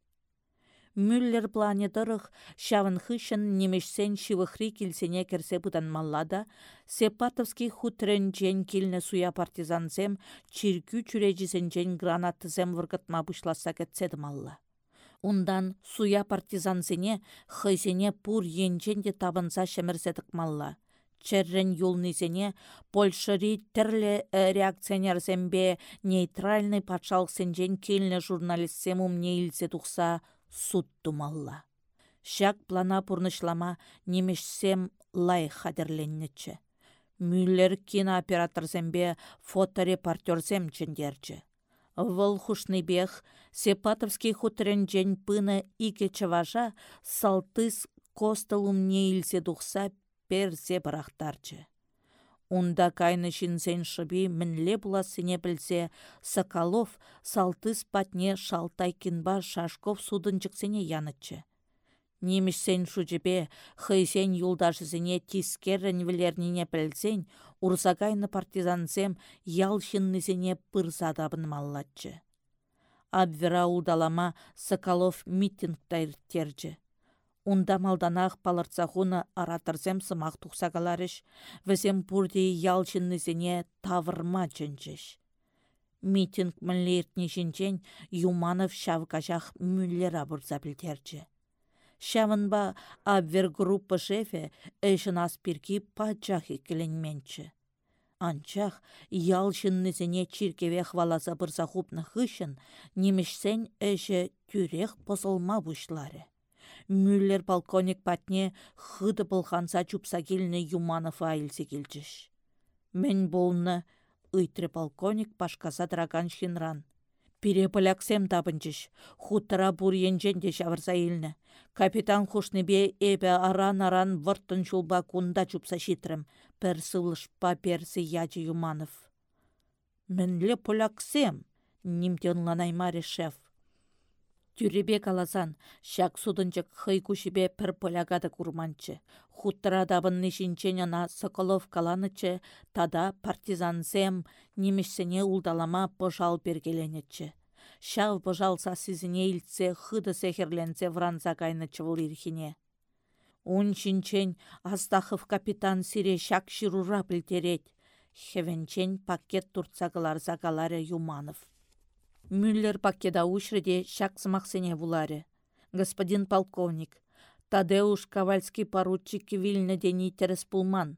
Мюллер планетырых шавын хышын немешсен шивыхри килсене керсе маллада, Сепатовский хутрен жен килне суя партизансем чиркю чүрежісен гранатызем выргытма бұшласа кетседі малла. Ундан суя партизансене хыйсене пур енчен де табынса шемірседік малла. Черрен юлнызене Польшыри тірлі э, реакционерзембе нейтральный патшалық сенжен келіне журналистсем умне илсе тұқса суд тумалла. Шак плана пурнышлама немешсем лай хадерленнече. Мюллер кинооператорзембе фоторепортерзем чендерче. Вăл бех Сепатовский хутренчен пыны ике чаважа салтыс костылым нейлсе тухса персе барахтарчы. Унда кайны шинсен шыби мінле буласыне білсе, Соколов салтыс патне шалтай кинба Шашков судынчықсене янычы. Немішсен шучепе хыйсен юлдашысыне тискерін вілерніне білсен, урсагайны партизансем ялшыннысене пырсадабын маллатчы. Абвера улдалама Соколов митинг тайрттерчі. Унда малданах палырцахуны аратырзем сымақ тұқсағаларыш, візем бұрды ялчыннызіне тавырма чынчыш. Митинг мүллертні жінчен Юманов шавкажақ мүллер абырза білдерчі. Шавынба абвер группа шефе әшін аспирки паджахи кіленменчі. Анчах ялчыннызіне чиркеве хваласа бұрса хупны хышын, немішсен әші тюрех посылма бұшлары. Мюллер полковник патне хыды пылханса чупса келіне Юманов айлсе келчіш. Мен болны ыйтры полковник пашкаса драган шинран. Пире поляксем табынчыш, хутыра бур енженде шавырса илні. Капитан хушныбе эбе аран-аран выртын шулба кунда чупса шитрым, пір сылышпа персі ячы Юманов. Мінлі поляксем, нимтенланаймаре шеф. Тюребе каласан, шак судынчык хый кушибе пір полягады курманчы. Хуттыра дабын ана Соколов каланычы, тада партизансем немешсене улдалама пожал бергеленетчі. Шав пожалса сізіне илтсе хыды сехерленсе вранза кайны чывыл ирхине. Ун чинчен Астахов капитан сире шак ширура білтерет. Хевенчен пакет турцагылар загалары Юманов. Мюллер пакеда ушреде сыне вуларе. Господин полковник, Тадеуш Ковальский поручик вильны дени терес пулман.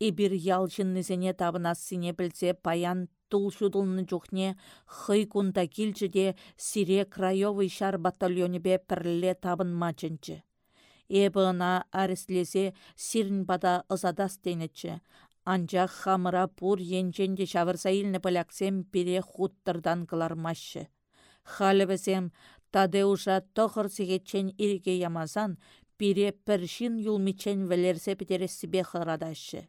Ибір ялчыннызене сине білсе паян тул шудылны жүхне хый сире краевый шар батальонебе пірле табын мачынчы. Эбіна ареслесе сирн бада ызадас Анчах хамыра пур енченде шавырса илнне пыляксем пире хуттырдан кылармашы. Халевесем Тадеуша тохыр сигетчен ириге ямазан, пире піршін юлмичен вәлерсе себе хырадашы.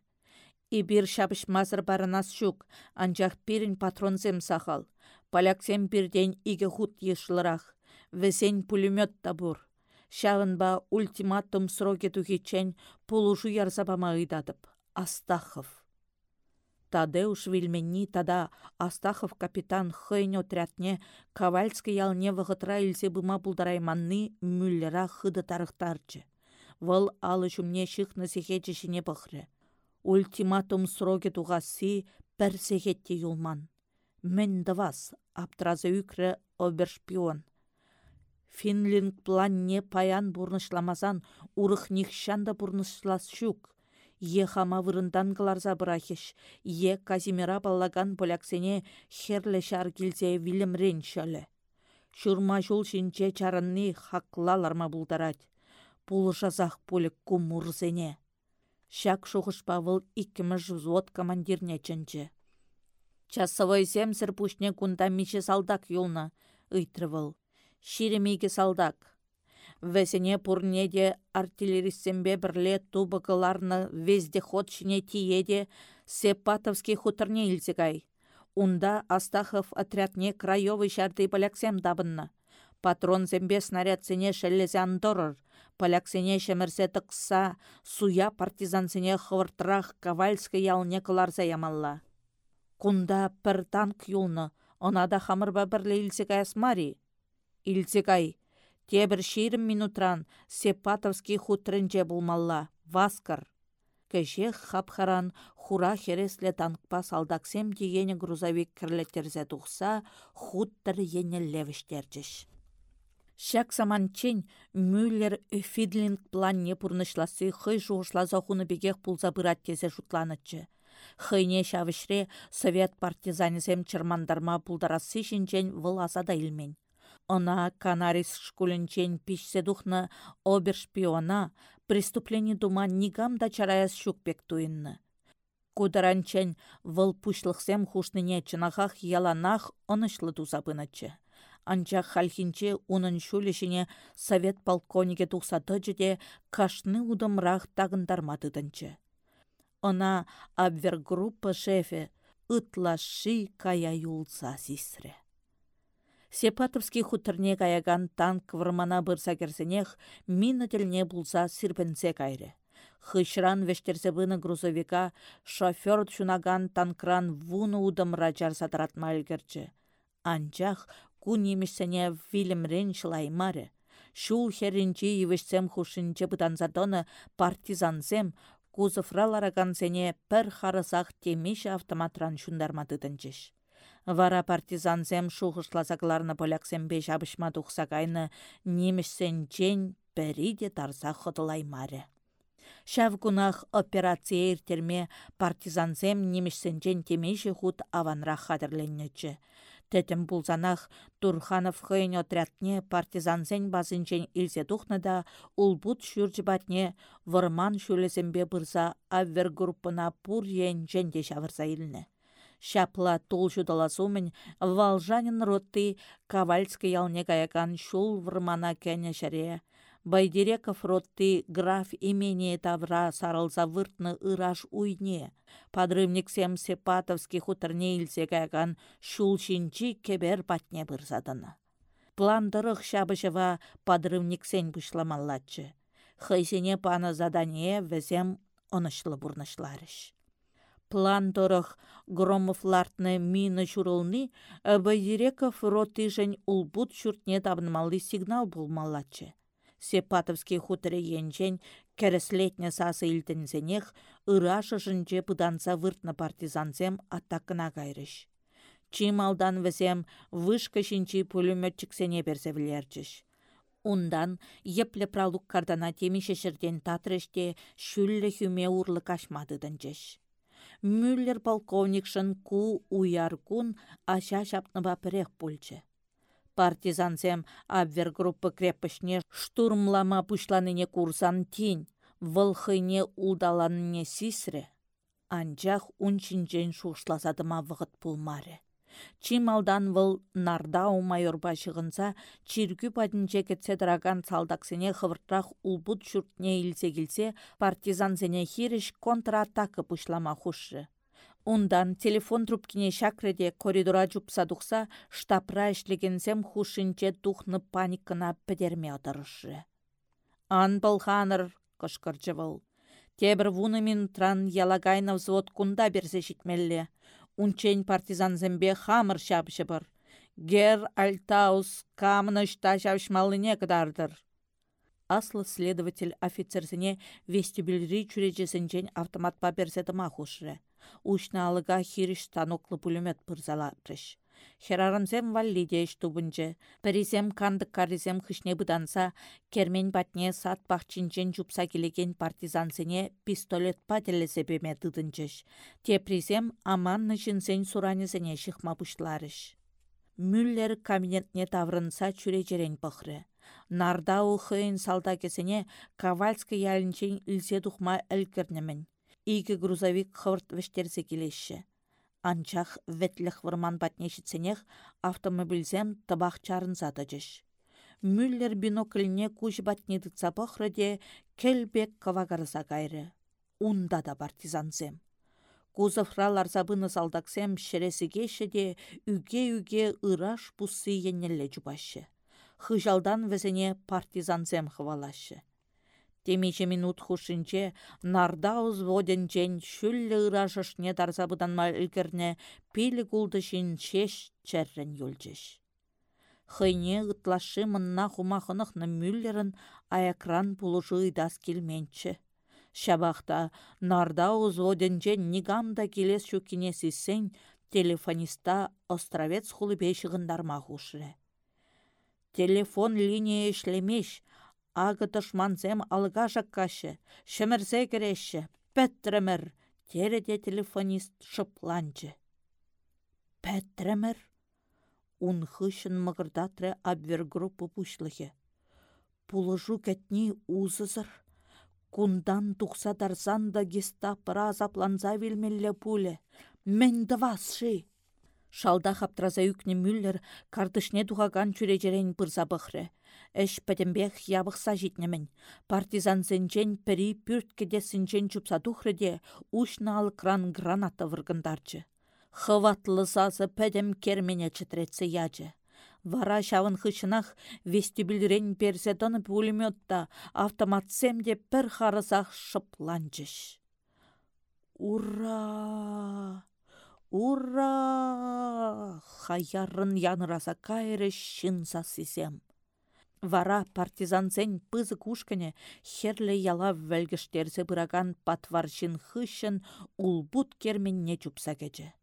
Ибир шапышмазыр барынас шук, анчах пирин патронзем сахал. Паляксем пирден иге хут ешлырах. Весен пулемет табур. Шағынба ультиматум сроке тухичен пулушу ярзабама ыдатып. Астахов. Тадеуш вильменни тада Астахов капитан хыйн отрядне Ковальский ялне вғытра илсе бұма бұлдарайманны мүллера хыды тарықтарчы. Вăл алы çумне çыхнă сехечешіне пăхрре. Ультиматум сроке туғасы пір сехетте юлман. Мен дывас, аптразы обершпион. Финлинг планне паян бурнышламазан урых нихшанда бурнышлас. Е хама вырындан кыларса бұрахеш. Е Казимира баллаган поляксене херле шар келсе вилімрен шөлі. Шурма жол шинче чарынны хақлаларма бұлдарад. Бұл жазақ полік кумурзене. Шак шуғыш павыл иккіміш взвод командирне чынчы. Часовой земсір пушне кунда миче салдак юлна, ыйтрывыл. Ширемейге салдак. Вәсене пурнеде артиллеристембе бірле тубықыларны вездеход шіне тиеде Сепатовский хуторне илзігай. Унда Астахов отрядне краевый шарды поляксем дабынны. Патрон зембе снаряд сене шеллезе андорыр. Поляксене шемірсе тықса, суя партизансене хывыртырақ кавальскай ялне кыларса ямалла. Кунда пір танк юлны, онада хамырба бірле илсекай асмари. Илсекай, тебір шерім минутран Сепатовский хутрынже булмалла, васкар. Кәжех хапхаран хура хересле танкпа салдаксем дегені грузовик кірлеттерзе тухса, хуттыр ене левіштерчіш. Шак саманчен Мюллер Фидлинг планне пурнышласы хый жуғышлаза хуны бегех пулза бұрат тезе жұтланычы. Хыйне шавышре совет партизанизем чырмандарма пулдарасы шинчен выл азада илмен. Она Канарис шкулінчен пишсе духна обершпиона преступление дума нигам да чараяс шукпек туинны. Кударанчен выл пушлықсем хушныне чынахах яланах онышлы тузабынычы. Анчах хальхинче унын шулешіне совет полковнике тухсатычы кашны удымрақ тагындармадыдынчы. Она абвергруппа шефе ытлаши кая юлса сисре. Сепатовский хуторне каяган танк вырмана бұрса керсенех, мина тілне бұлса сірпінсе кайры. Хышран вештерсе грузовика шофер чунаган танкран вуны удымра жарса таратма ілгерчі. Анчах ку немешсене вилімрен шылаймары. Шул херінчі евешсем хушинче бұданзадоны партизансем, кузыфралараган сене пір харысақ темеші автоматран шундармадыдынчыш. Вара партизансем шухышласакларны поляксембе жабышма тухса кайны немешсен чен пәриде тарса хыдылаймаре. Шав кунах операция иртерме партизансем немешсенчен темейші худ аванрақ хадырленнечі. Тетім бұлзанах Турханов хыйн отрядне партизансен базынчен илсе тухны да улбут шүрчі вырман шүлесембе бұрса аввер группына пур ен женде шавырса илні. Шапла толшу даласумын Валжанин ротты Кавальский ялне каякан шул вырмана кәне шаре. Байдиреков ротты граф имени тавра сарылса выртны ыраш уйне. Подрывник сем Сепатовский хуторне илсе каякан шул шинчи кебер патне бұрзадыны. Пландырық шабышыва подрывник сен бұшламаллатчы. Хайсене пана задание везем онышлы бурнышларыш план торых громовлартны мины çурулни, Байдиреков ротыжен улбут çуртне табынмалли сигнал булмаллаччы. Сепатовский хуторе енчен кәріслетне сасы илтінзенех ырашышынче пыданса выртны партизансем атакына кайрыш. Чималдан візем вышка шинчи пулеметчиксене берсевлерчіш. Ундан епле пралук кардана темише шерден татрыште хүме урлы кашмадыдынчыш. Мюллер полковникшын ку уяр кун аша шапныба пірек пульчы. Партизансем группы крепышне штурмлама пушланыне курсан тень, вылхыне улдаланыне сисре. Анчах унчинчен шушласадыма вғыт пулмаре. Чималдан выл нардау майор башығынса, чиргү падінче кетсе дыраган салдаксене хывыртрақ улбут шүртне илсе келсе, партизан зене хириш контратакы пушлама хушы. Ундан телефон трубкине шакреде коридора жупса духса, штапра ішлегенсем хушинче тухны паникына педерме отырышы. Ан ханыр, кышкырчы выл. Тебір вуны тран ялагайна взвод кунда берсе. Унчен партизанзембе хамыр шапшы бір. Гер Альтаус камнышта шавшмалыне кыдардыр. Аслы следователь офицерсіне вестибюльри чүречесінчен автоматпа берсетіма хушыры. Ушна алыға хириш станоклы пулемет пырзалапрыш. Херарымзем валлидеш тубынчы. Пірізем кандык каризем хышне бұданса, кермен батне сат бақчинчен жупса келеген партизансыне пистолет пателесе беме тыдынчыш. Тепризем аманны жінсен суранезіне шықма бұшларыш. Мюллер кабинетне таврынса чүре жерен бұқры. Нардау хыйын салда кесене Кавальский ялінчен үлсе дұқма әлкірнімін. Игі грузовик хывырт вештерсе келеші. Анчах ветліх вырман батнешітсенех автомобильзем табақ чарын затыжыш. Мюллер бинокліне күш батне дытса де келбек кавагарыса кайры. Унда да партизанзем. Кузовралар забыны салдаксем шересігеші де үге-үге ыраш пуссы еннелле жубашы. Хыжалдан візіне партизанзем хывалашы. Темеше минут хушинче нарда узводенчен шүллі ырашышне тарзабыданма үлкерне пилі шеш чәррен юлчеш. Хыйне ытлашы мынна хумахынықны мүллерін аякран пулышы ыдас келменчі. Шабақта нарда узводенчен нигамда келес шукинес исен телефониста островец хулыбе шығындарма хушры. Телефон линия ішлемеш, Ағы тұшманзем алға жаққашы, шымірзе кереші, пәттірімір, тереде телефонист шыпланчы. Пәттірімір? Унхышын мығырдатры абвергруппы пушлығы. Пулыжу кәтні узызыр. Кундан тұқса дарзан да гестапыра азапланза вилмелле пуле. Мен дывасшы. Шалда хаптраза үкне мүллер кардышне туғаган чүрежерен пырза бұхры. Эш пәдембех ябықса. Партизан зенчен пірі пүрткеде сінчен чупса тухрыде ушна кран граната выргындарчы. Хыватлы сазы пәдем кермене чытретсе ячы. Вара хышынах вестибюльрен персе доны пулеметта автоматсемде пір харысах шыпланчыш. Ура! Ура! Хаярын яныраса кайры шынса сисем. Вара партизансен пызы кушкане херле яла вәлгіштерсе бұраган патваршин хышын улбут керменне чупса кече.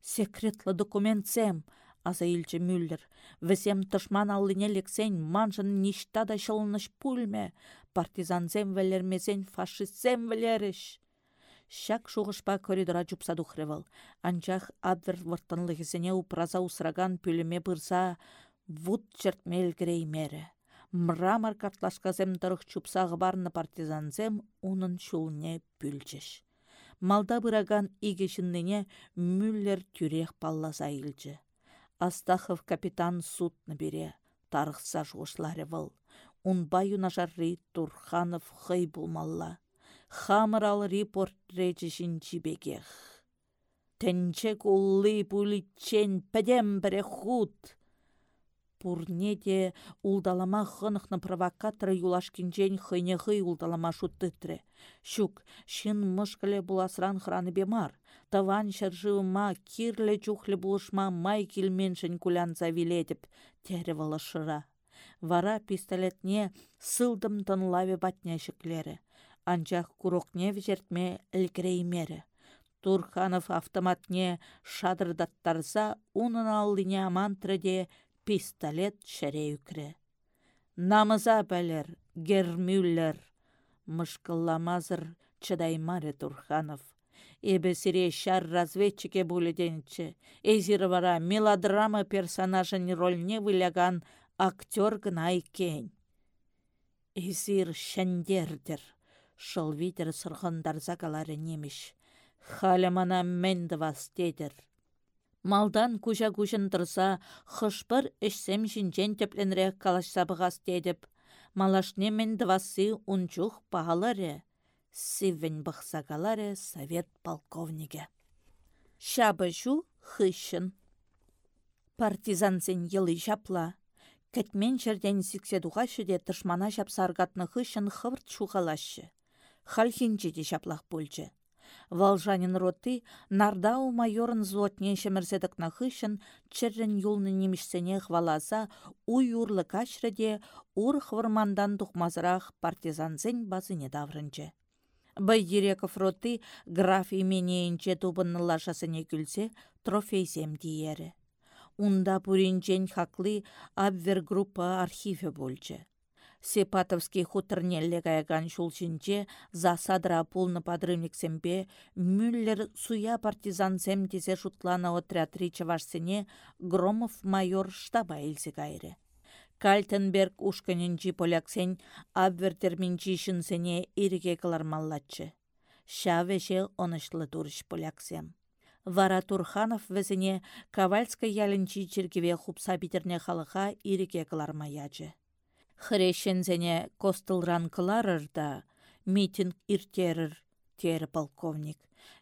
Секретлы документсем, аза илчі Мюллер, візем тышман аллыне лексен манжын ништа да шылыныш пульме, партизансем вәлермезен фашистсем вәлеріш. Шак шуғышпа коридора чупса духревал. Анчах адвер вартынлығысыне упраза усраган пүліме бұрса, Вуд чертмел греймере. Мрамор картлашказем тұрық чупсағы барны партизанзем унын шулне пүлчеш. Малда бұраган игешіннене мүллер тюрех палласа илчі. Астахов капитан судны бере, тарықса жуышлары выл. Унба Турханов хый булмалла. Хамырал репорт речішін чибегех. Тәнчек улли пуличен пәдем худ пурне де улдалама хынықны провокаторы юлашкинчен хыйне хый улдалама шуттытре. Щук, шын мышкіле буласран храны бемар. Таван шаржыма кирле чухле булышма май килменшін кулянца вилетіп, тәрі шыра. Вара пистолетне сылдым тынлаве батне шіклері. Анчах курокне вжертме ілкіреймері. Турханов автоматне шадырдаттарса, унын аллине амантрыде пистолет шәре үкірі. Намыза бәлер, Гермюллер, мышкылламазыр чыдаймаре Турханов. Эбі сире шар разведчике бұледенчі, Эзір вара мелодрама персонажын рольне выляган актер гына кен. Эзір шәндердір, шыл витер сырғындарза калары немеш. Халямана менді дедір. Малдан кужа кужын тұрса, хышпыр ішсем жинжен тепленрек калашса бұғас дедіп. Малашне мен двасы унчух пағалары. Сивен бұқсагалары совет полковниге. Шабы жу хышын. Партизансен елы жапла. Кәтмен жерден сікседуға шыде тышмана жапсаргатны хышын хывырт шуғалашы. Халхинче де жаплақ бөлчі. Валжанин роты нардау майорын злотне шемірседік нахышын чыррын юлны немішсене хваласа уй урлы кашрыде ур хвырмандан тухмазырақ партизанзен базыне даврынчы. Байдиреков роты граф именейінче тубынны лашасыне күлсе трофейсем диері. Унда пуринчен хаклы абвергруппа архиве болчы. Сепатовский хуторнелле шулчинче засадра пулны подрывниксембе Мюллер суя партизансем тесе шутлана отряд ричевашсене Громов майор штаба илсе кайры. Кальтенберг ушканенчи поляксен абвертерминчи шынсене ириге кылармаллатчы. Шавеше онышлы турыш поляксем. Вара Турханов везене Кавальская ялінчи чергеве хупса битерне халыха ириге кылармаячы хрещензене костылран кыларыр митинг иртерір тері полковник.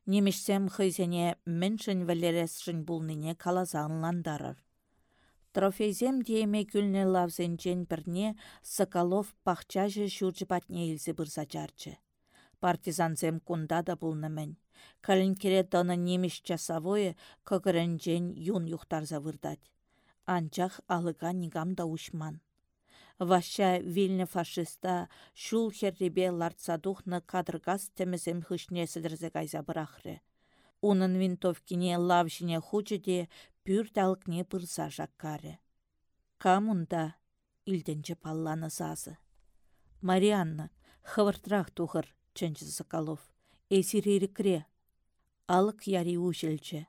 Немешсем хызене міншін вәлересшін бұлныне калазанландарыр. Трофейзем дейме күлне лавзенчен бірне Соколов пахчажы илсе бұрса чарчы. Партизанзем кунда да бұлнымен. Калинкере доны немеш часовое көгірінжен юн юхтарза вырдать. Анчах алыға нигам да ушман. Ваша вильне фашиста шул херребе ларцадухны кадргас темесем хышне сідірзе кайза бұрақры. Унын винтовкине лавжине хучыде пүр талкне пырса жаккаре. Камунда илденче палланы сазы. Марианна, хывыртрах тухыр, чынчы Соколов. Эсирері кре. Алық яри ушелче.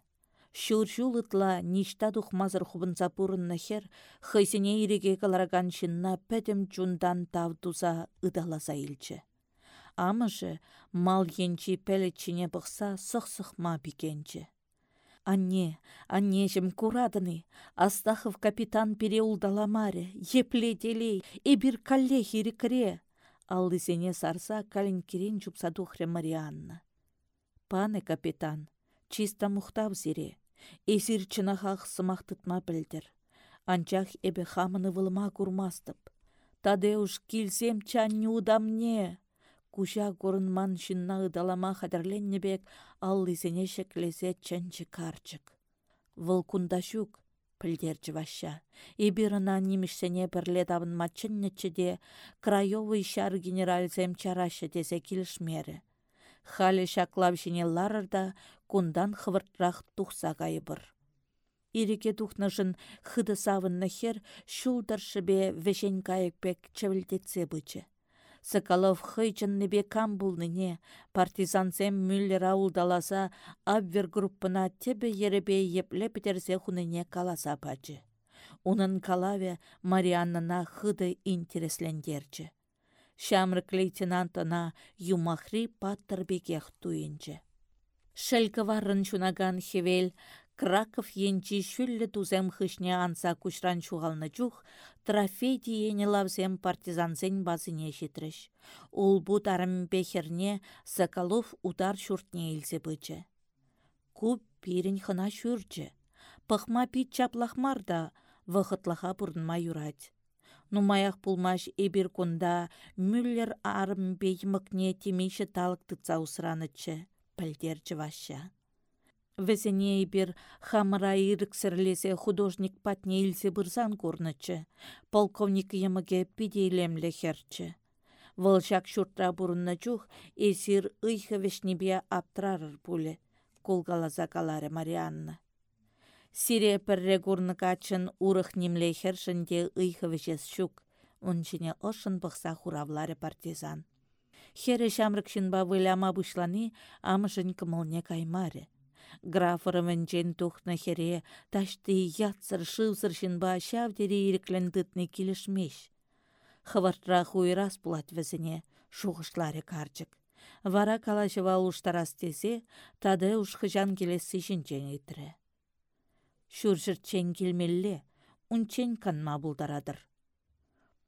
Шул ытла ништа тухмазыр хубынса пурынна хер, хыйсене иреге калараган шинна пәтім чундан тавдуза ыдаласа илчі. Амыжы мал енчи пәлетчине бұқса сық-сықма бікенчі. Анне, аннежім курадыны, Астахов капитан переулдаламаре, епле делей, эбір калле хирикре. Аллысене сарса калин керен жупсадухре Марианна. Пане капитан, чиста мухтав зире. Эсир чынахах сымақ тұтма білдір. Анчах эбе хамыны вылыма курмастып. Тадеуш килсем чанни удамне. Куша ман шынна ыдалама ал изене шеклесе чанчы карчык. Выл кундашук, пілдерчі ваша. Ибирына немішсене бірле давын матчыннычыде краевый шар генеральзем чарашы десе килшмері. Халі шаклав жіне ларырда кундан хывыртрақ тухса. Иреке тухнышын хыды савынны хер шулдаршыбе вешен кайыкпек чевілдетсе бычы. Соколов хыйчынныбе кам булныне, партизансем Мюллер ауылдаласа абвер группына тебе еребе епле петерсе хуныне каласа пачы. Унын калаве Марианнына хыды интереслендерчі. Шамрык лейтенантына юмахри паттырбекех туйынчы. Шәлкі варрын чунаган хевел, Краков енчи шүллі тузем хышне анса кушран чуғалны чух, трофей диене лавзем партизансен базыне житріш. Ол бұд бехерне Соколов удар шуртне илсе бычы. Куб пирін хына шүрчі. Пықма пит чаплахмар да, вғытлаға бұрынма юрать. Нумаях пулмаш эбир кунда Мюллер арым беймікне темейші талық тұтса ұсыранычы, пәлдерчі ваша. Везене эбир хамыра иріксірлесе художник патне илсе бұрзан көрнічі, полковник еміге пиделемлі херчі. Вылшак шуртра бұрынна чух, эсир ыйхы вешнебе аптырарыр пулі, кулгалаза каларе Марианна. Сире пірре качын урых немле хершінде ыйхывешес щук. Унчине ошын бұқса хуравлары партизан. Хері шамрыкшынба выляма бұшланы, амышын кымылне каймаре. Графырымын тухны хере, ташты ятсыр шывсыр шынба шавдері иреклендітні келішмеш. Хывартра хуйрас бұлат візіне, шуғышлары карчык. Вара калашыва ұштарас тесе, тады ұшқыжан келесі жінчен етірі. Шүршіртчен келмелле, унчен канма бұлдарадыр.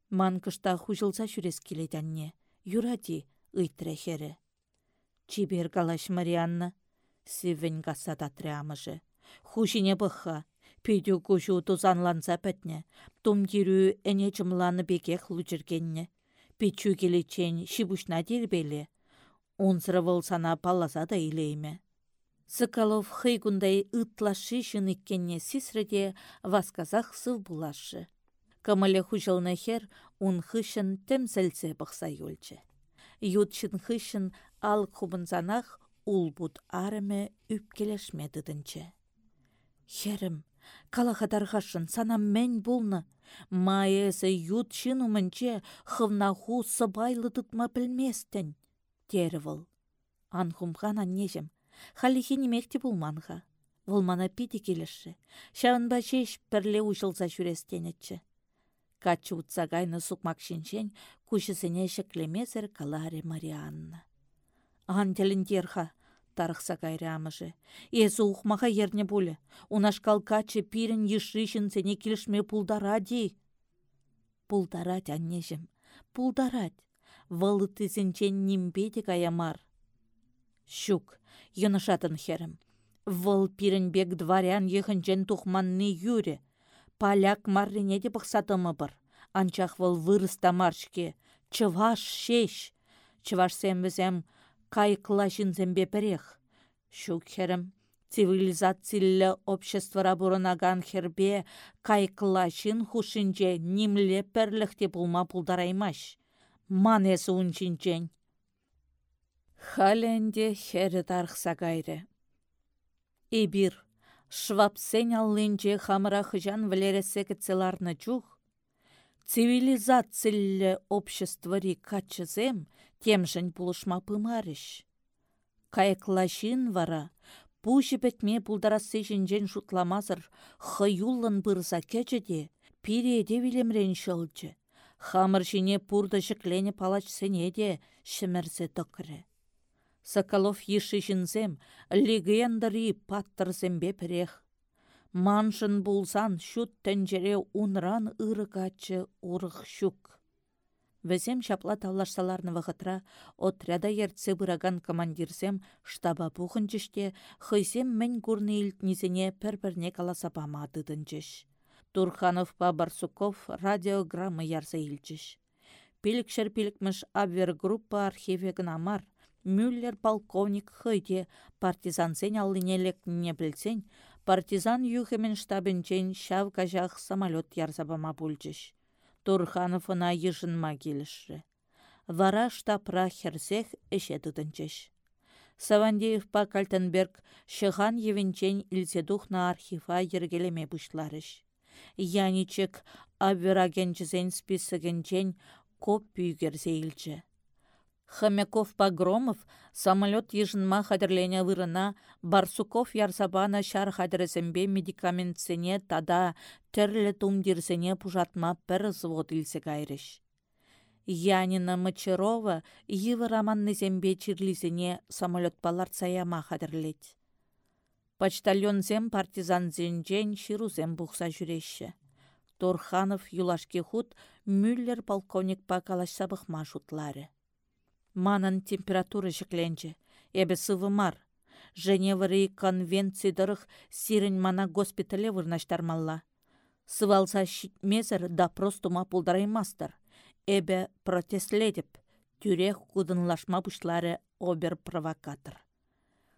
Ман кышта хужылса шүрес келеденне, юради ыйтры хері. Чибер калаш Марианна, сивен касада трямыжы. Хужине бұққа, пейдю кужу тузанланса пәтне, том дирю әне жымланы бекех лүчіргенне. Печу келечен шибушна дербелі, онсыры сана паласа да илейме. Соколов хыйгундай ытлашы иккенне сисреде васказах сыв булашы. Камале хужылны хер ун хышын темсәлсе бұқса юлчы. Ютшын хышын ал кубынзанах улбут арыме үпкелешме дыдынчы. Херім, калахадарғашын сана мен булны. Майысы ютшын умынче хывнаху сыбайлы тұтма білместін. Тервіл. Анхумхан аннежім, Халихи немекте булманха. Вулмана пиде келешші. Шавынба жеш пірле ұшылса жүрестенетші. Качы утса гайны сукмак шинчен, кушысыне шеклемезір каларе Марианна. Ан теліндерха, тарықса кайрамыжы. Езі ухмаха ерне бұлі. Унашкал качы пирін ешришін сене келішме пулдаради. Пулдарать, аннежім, пулдарать. Валы тізінчен нимбеде каямар. Щук, йынышатын херім. Вăл пиренбек дворян йыхынчен тухманны юре. Поляк маррине де бұқсатымы бір. Анчақ выл вырыста маршке. Чываш шеш. Чываш сәмбізем кайықла жінзембе пірех. Шук херім цивилизациялы обществора бұрынаган хербе кайықла жын хушинже нимле перліхте бұлма пулдараймаш. Манесі унчинчен. Халенде хері тарқса гайры. Эбир, швапсен аллинче хамыра хыжан валересе кыцеларны чух, цивилизациялы обществори качызем темшін пулышма пымарыш. Кайықлашин вара, пуши петме пулдарасы жінжен шутламазыр, хыюлын бұрза кечеде, пиреде вилемрен шылчы. Хамыр жіне пурды жіклене палач сене де шімірзе токыры. Соколов еші жінзем, легендари паттырзембе пірех. Маншын булсан шут тәнжере унран ырыгачы урық шук. Візем шапла талашсаларны вағытра, отряда ерце бұраган командирсем штаба бұғын жіште, хыйсем мен гурны илтнізіне пір-бірне каласапама дыдын Турханов па Барсуков радиограммы ярса илчіш. Пилікшір пилікміш группа архиве гнамар, Мюллер полковник хыйде партизансен аллинелек не білсен, партизан юхемен штабінчен шав кажах самолет ярзабама пульчыш. Турханов ына ежынма келіші. Вара штабра херсех эше. Савандеев па Кальтенберг шыған евенчен илседухна архива ергелеме бұшларыш. Яничек абверагенчізен списыгенчен коп пүйгерзе илчі. Хомяков Погромов самолет ежынма хадерлене вырына, Барсуков ярсабана шар хадересембе медикаментсене тада терлі тумдирсене пужатма пір звод илсе кайрыш. Янина Мачарова йывы романны чирлисене самолет палар саяма хадерлет. Почтальонзем партизанзенжен ширузем бұқса жүреші. Торханов юлашке худ Мюллер полковник па калашса бұқма. Манын температура жікленчі, әбі сывымар. Женевары конвенции дырых сирен мана госпитале вырнаштармалла. Сывалса шитмезір допрос тума пулдараймастыр. Эбе протестледіп, тюрех кудынлашма бұшлары обер-провокатор.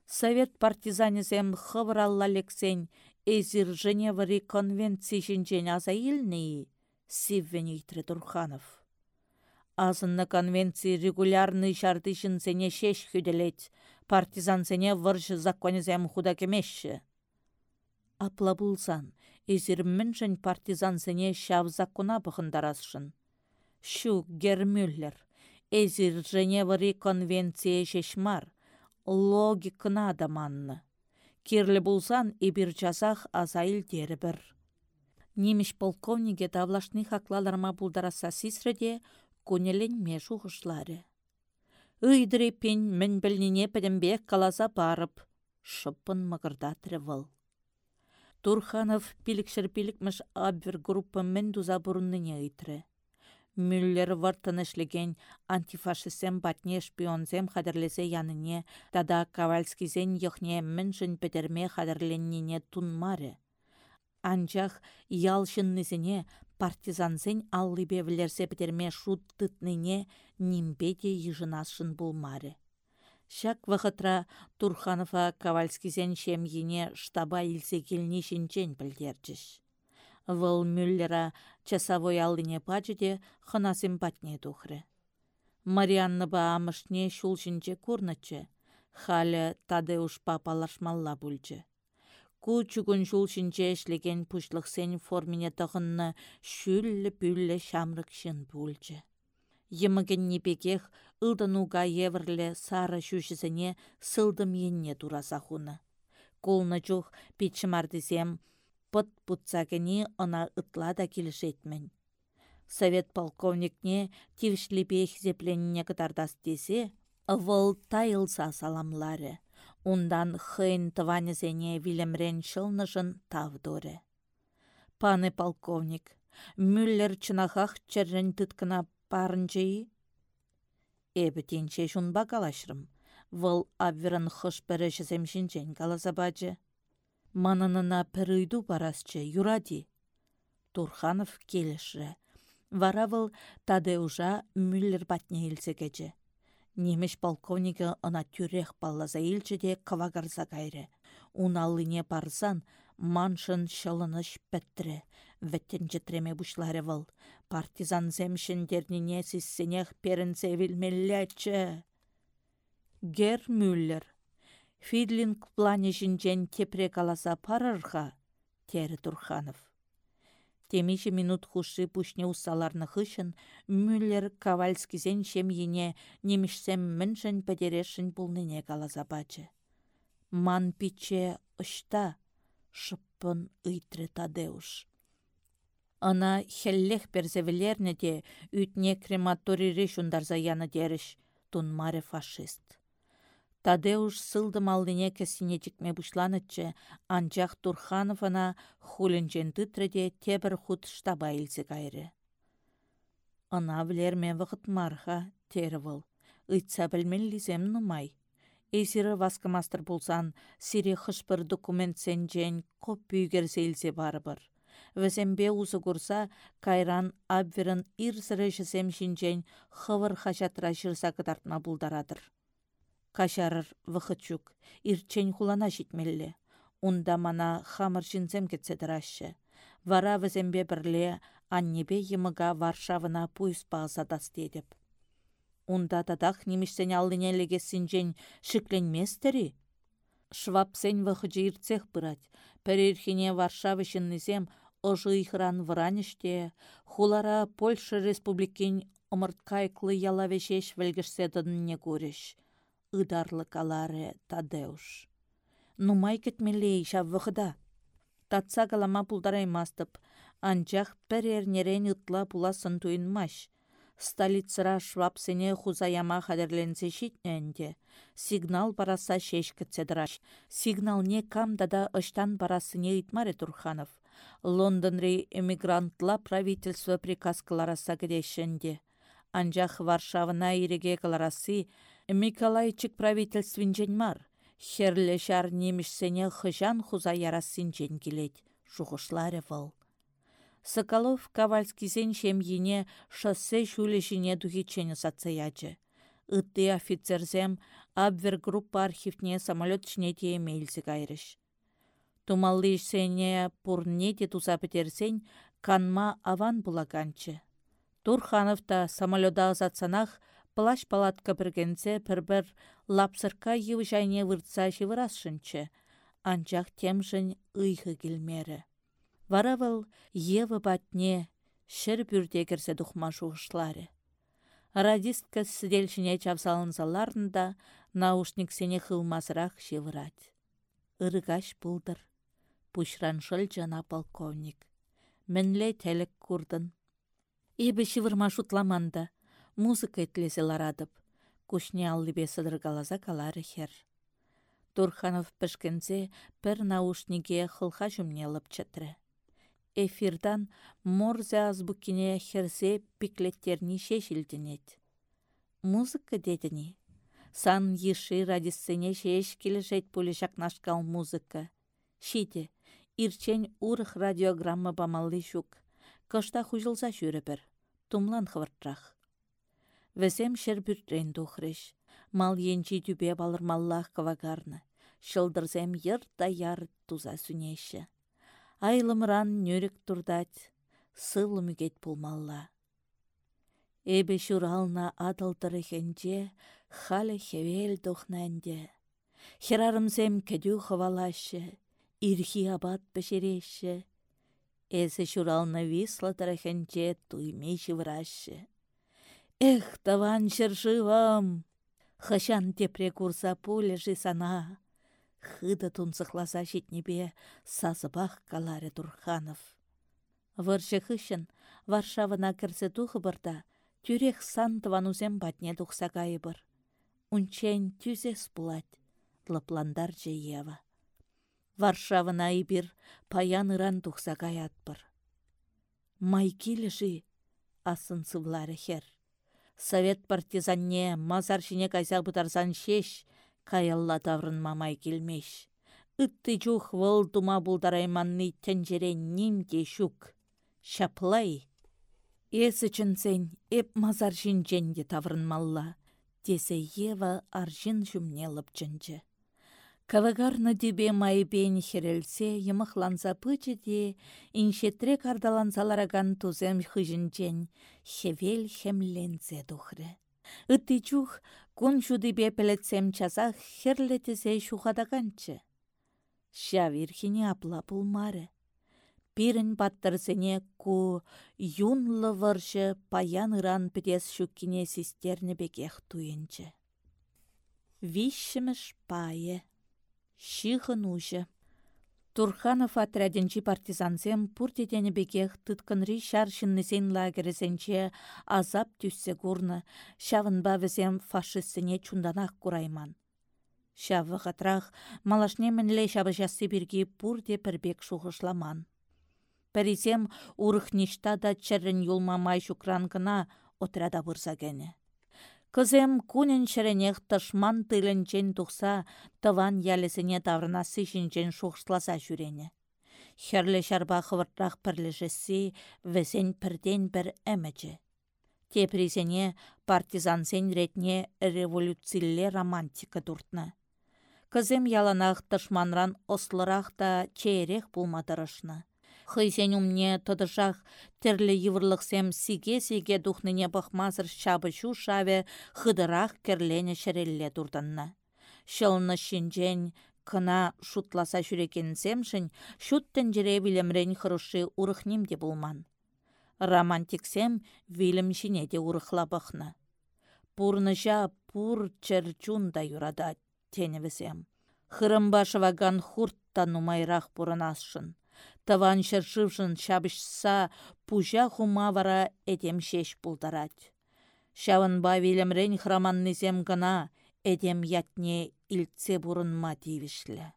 Совет партизанезем хывралла лексен эзир Женевары конвенции жінжен аза илнеи, Сиввен Турханов. Азынны конвенции регулярный шарды сене шеш хүделет, партизансене выржы законезем худа кемешші. Апла булсан, партизан партизансене шав закона бұхындарасшын. Шу Гермюллер, эзір Женевари конвенция шешмар, логикына адаманны. Кирлі булсан ибір жазақ азайыл дері бір. Немеш полковнике давлашны хаклаларма булдараса сисреде, ме шухышлары. Ыйдыры пен мін білніне пәдімбек қаласа барып, шыппын мығырдатры выл. Турханов пилікшір пилікміш абвер группа мін дуза бұрынныне ыйтры. Мюллер вартын ішлеген антифашисем батне шпионзем хадырлесе яныне, тада Ковальскизен йохне мін жын петерме хадырленнене тунмары. Анчах ялшыннызіне партизансен аллыбе вілерсе бітерме шут тытныне нимбеде ежынасшын булмары. Шак вақытра Турханова Ковальскизен шемгене штаба илсе келіне шинчен білдерчіш. Выл Мюллера часовой аллыне пачыде хынасым патне тухры. Марианны ба амышне шул шинче курнычы, халі Тадеуш папалашмалла бүлчі. Ку чугун жул шинче эшлеген сен формине тағынны шүллі бүллі шамрык шын бүлчі. Еміген небекех ұлдануға еврлі сары шүшісіне сылдым енне тураса хуны. Колны жух пичмардызем пыт путсагыне она ытла да келішетмен. Совет полковникне тившліпе зепленіне кытардас десе, тайылса саламлары. Ундан хын тыванезене вилемрен шылнышын тавдоре. Паны полковник, Мюллер чынахах чәррен тыткына парынчыйы? Эбі тенче жунба калашрым. Вăл абверын хыш пәрішізем жінчен каласа бачы. Манынына пірүйду барасчы юради. Турханов келешрі. Вара вăл Тадеужа Мюллер патне илсе Немеш полковнигі ына тюрех палласа илчі де кавагарса кайры. Уналлине парсан маншын шылыныш пәттірі. Вәттен жетреме бұшлары выл. Партизан земшіндернине сіссенех перінсе вілмелләчі. Гер Мюллер. Фидлинг плане жінжен тепре каласа парырға, тері Турханов. Темеше минут хушы пушне усаларны хышын, Мюллер Ковальскизен шем ене немішсем міншін пәдерешін пулныне каласа бачы. Ман пиче ұшта, шыппын ыйтры Тадеуш. Ана хеллех перзевелерне де үтне крематорире шундарза яны деріш, тунмаре фашист. Тадеуш сылдым алдыне кәсіне жікме бұшланытчы, анчақ Турханована хулінчен тытреде тебір худ штаба илсе кайры. Ана білерме вақыт марха, выл. Үйтса білмеллізем нумай. Эсірі васкамастыр болсан, сире хышпыр документ сенжен коп бүйгерсе илсе барыбыр. Візембе узы курса, кайран абверін ирсірі жысем шинжен хывыр хажатыра жырса бұлдарадыр. Кашарыр вăхăтчук, ирччен хулана çитмелле. Унда мана хамыр çынсем кетсе. Вара вӹсембе пӹрле аннепе йымыга Варшавына пуйс пағса тастедеп. Унда тадах немешсен аллине легессинчен шикленместери. Швапсен вăхăчы ирцех пырать. Пәрерхине Варшавы çыннисем ожы ихран вранеште, хулара Польша республикин омырткайклы ялавешеш вӹлгӹшсе тăдынне куреш ыдарлы каларе Тадеуш. Нумай кетмелей шаввăхыда. Татса калама пулдараймастып, анчах пір эрнерен ытла пуласын туйынмаш. Столицыра швапсене хузаяма хадерленсе шитненде. Сигнал параса шешкітсе Сигнал не камдада ыштан парасыне итмаре Турханов. Лондонри эмигрантла правительство приказ кылараса кедешенде. Анчах Варшавына иреге кыларасы Миколайчик правительствинчен мар. Херле шар немішсене хыжан хуза ярассинчен келет. Шухышларе вăл. Соколов Ковальскисен ене шоссе шулешине тухичене сацаячы. Ытты офицерзем группа архивне самолет шнете емейлсі кайрыш. Тумаллы ишсене пурнете туза петерсен канма аван булаганчы. Турханов та самолета азатсанах Плащ палатка біргенсе пір-бір лапсырка ев жайне выртса живырасшынчы. Анчақ темжін ұйғы келмері. Варавыл евы батне шыр бүрде кірсе дұхма жуғышлары. Радистка сіделшіне чавсалынзаларында наушник сене хылмазырақ живырать. Ырыгаш бұлдыр. Пушраншыл жана полковник. Мінле тәлік курдын. Ебі шывырма шутламанда музыка етлесе ларадып. Кушне аллыбе сыдыргалаза калары хер. Турханов пішкензе пір наушниге хылха жүмнеліп чытры. Эфирдан морзе азбукине херсе пиклеттерни шешілдінет. Музыка дедіні. Сан еші радисцене шеш келешет пулі шакнашкал музыка. Шиде, ирчен урых радиограмма бамалли жүк. Кышта хужылса жүріпір. Тумлан хвыртрах. Вәсем шербюртрен тухрыш. Мал енчи түбе балырмаллах кавагарны. Шылдырзем йыр да яр туза сүнеші. Айлымран нөрік турдать. Сыл мүгет пулмалла. Эбе шурална адылдыры хенже, халі хевел тухнанде. Херарымзем кәдю хвалашы, ирхи абат бешереші. Эсі шурална висладыры хенже туймеші врашы. Эх, таван шыршывам! Хышан тепре курса пулежи сана. Хыда тунсықласа жетнебе сазыбақ каларе Турханов. Выршы хышын Варшавына кірсе тухы бұрда, тюрех сан тыванузем батне тухса кайыбыр. Унчен тюзес пулать, лыпландар Ева. Варшавына ибір паян ыран тухса каятпыр. Майкилі асын сывлары хер. Совет партизанне мазар шине кайса бұтарсан шеш, каялла таврын мамай келмеш. Үтті жух выл тума бұлдарайманны тәнжере нимде шук. Шаплай. Эсі чынсен, эп мазар жинчен де таврынмалла. Тесе Ева аржин жүмне лыпчынчы. Кавагарны дебе майбен херелсе йымықланса пычы де, иншетре кардалансалараган тузем хыжынчен, хевел хемленсе тухры. Ытты чух, кун шудыбе пелетсем часа херлетесе шухадаганчы. Шавирхине апла пулмары. Пирін баттырсене ку юнлы варшы паян ыран підес шуккине систерні бекех туйынчы. Вишшіміш пайы. Шихын ұжы. Турханов отряденчи партизансем пуртетені бекех тұткынри шаршыннысен лагересенче азап түссе курны, шавынба візем фашистсене чунданақ курайман. Шавы ғатрах малашне мінле шабы жассы бірге пурте пірбек шуғышламан. Пәрізем ништа да чәрін юлмамай шукранкына отряда бұрса кәне. Кызем кунен шеренех тышман тыленчен тухса, тыван ялесене таврнасы шинчен шухшласа жүрене. Херле шарба хывыртрах пірлешесі, весен пірден бір әмәчі. Тепризене партизан сен ретне революцилле романтика дуртны. Кызем яланах тышманран ослырах та чейрех пулматырышны. Хыйсен умне тодышах терлі еврлықсем сиге-сиге духныне бұқмазыр шабы шу шаве хыдырах керлене шерелле турданна. Шылны шинжен кына шутласа жүрекенсемшін, шуттен жүре білімрен хырышы урыхнем де булман. Романтиксем вилім жіне де урыхлабықны. Пурныжа пур чәрчун да юрада теневізем. Хырымбашываган хуртта нумайрақ бұрынасшын. Таван шыршывшын шабышса пужа хума вара этем шеш пултарать. Шавынба вилемрен храманнызем гына эдем ятне илтсе бурынма тивишлі.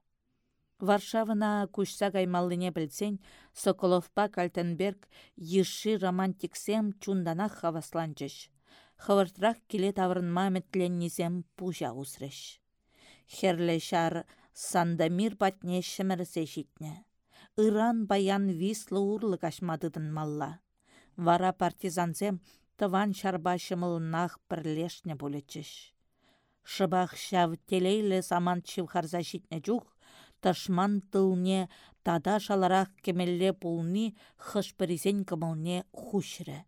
Варшавына кушса каймаллыне білсен, Соколовпа Кальтенберг ешши романтиксем чундана хавасланчыш. Хавыртрах келе таврынма метленнизем пужа усрыш. Херле шар Сандамир патне шімірсе житне ыран баян вислы урлы кашмадыдын малла. Вара партизансем тыван шарба шымылынах бірлешне болечеш. Шыбах шав телейлі саман чывхарза житне жух, ташман тылне тада шаларақ кемелле пулни хышпыризен кымылне хушры.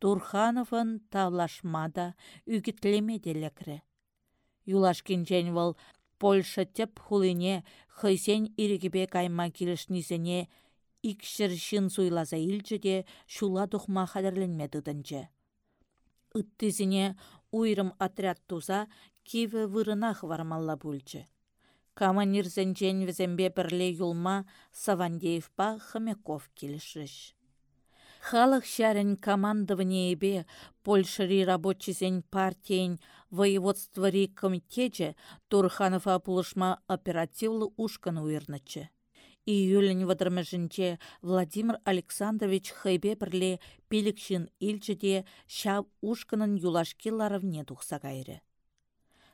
Турхановын тавлашмада үгітлеме делекрі. Юлашкин вал Польша теп хулине хыйсен ирегебе кайма килішнисене икшір шын суйласа илчі де шула тухма хадерленме дыдынчы. Ыттызіне уйрым отряд туза киві вырынах вармалла бүлчі. Каманирзенчен візембе бірле юлма Савандеевпа Хомяков келішіш. Халық шәрін командованиебе Польшари рабочийсен партиян воеводствари комитече Турханова пулышма оперативлы ушкан уйрнычы. Июлін вадырмышынче Владимир Александрович хайбе бірле пилікшін илчіде шап ушканын юлашкиларовне тухса кайры.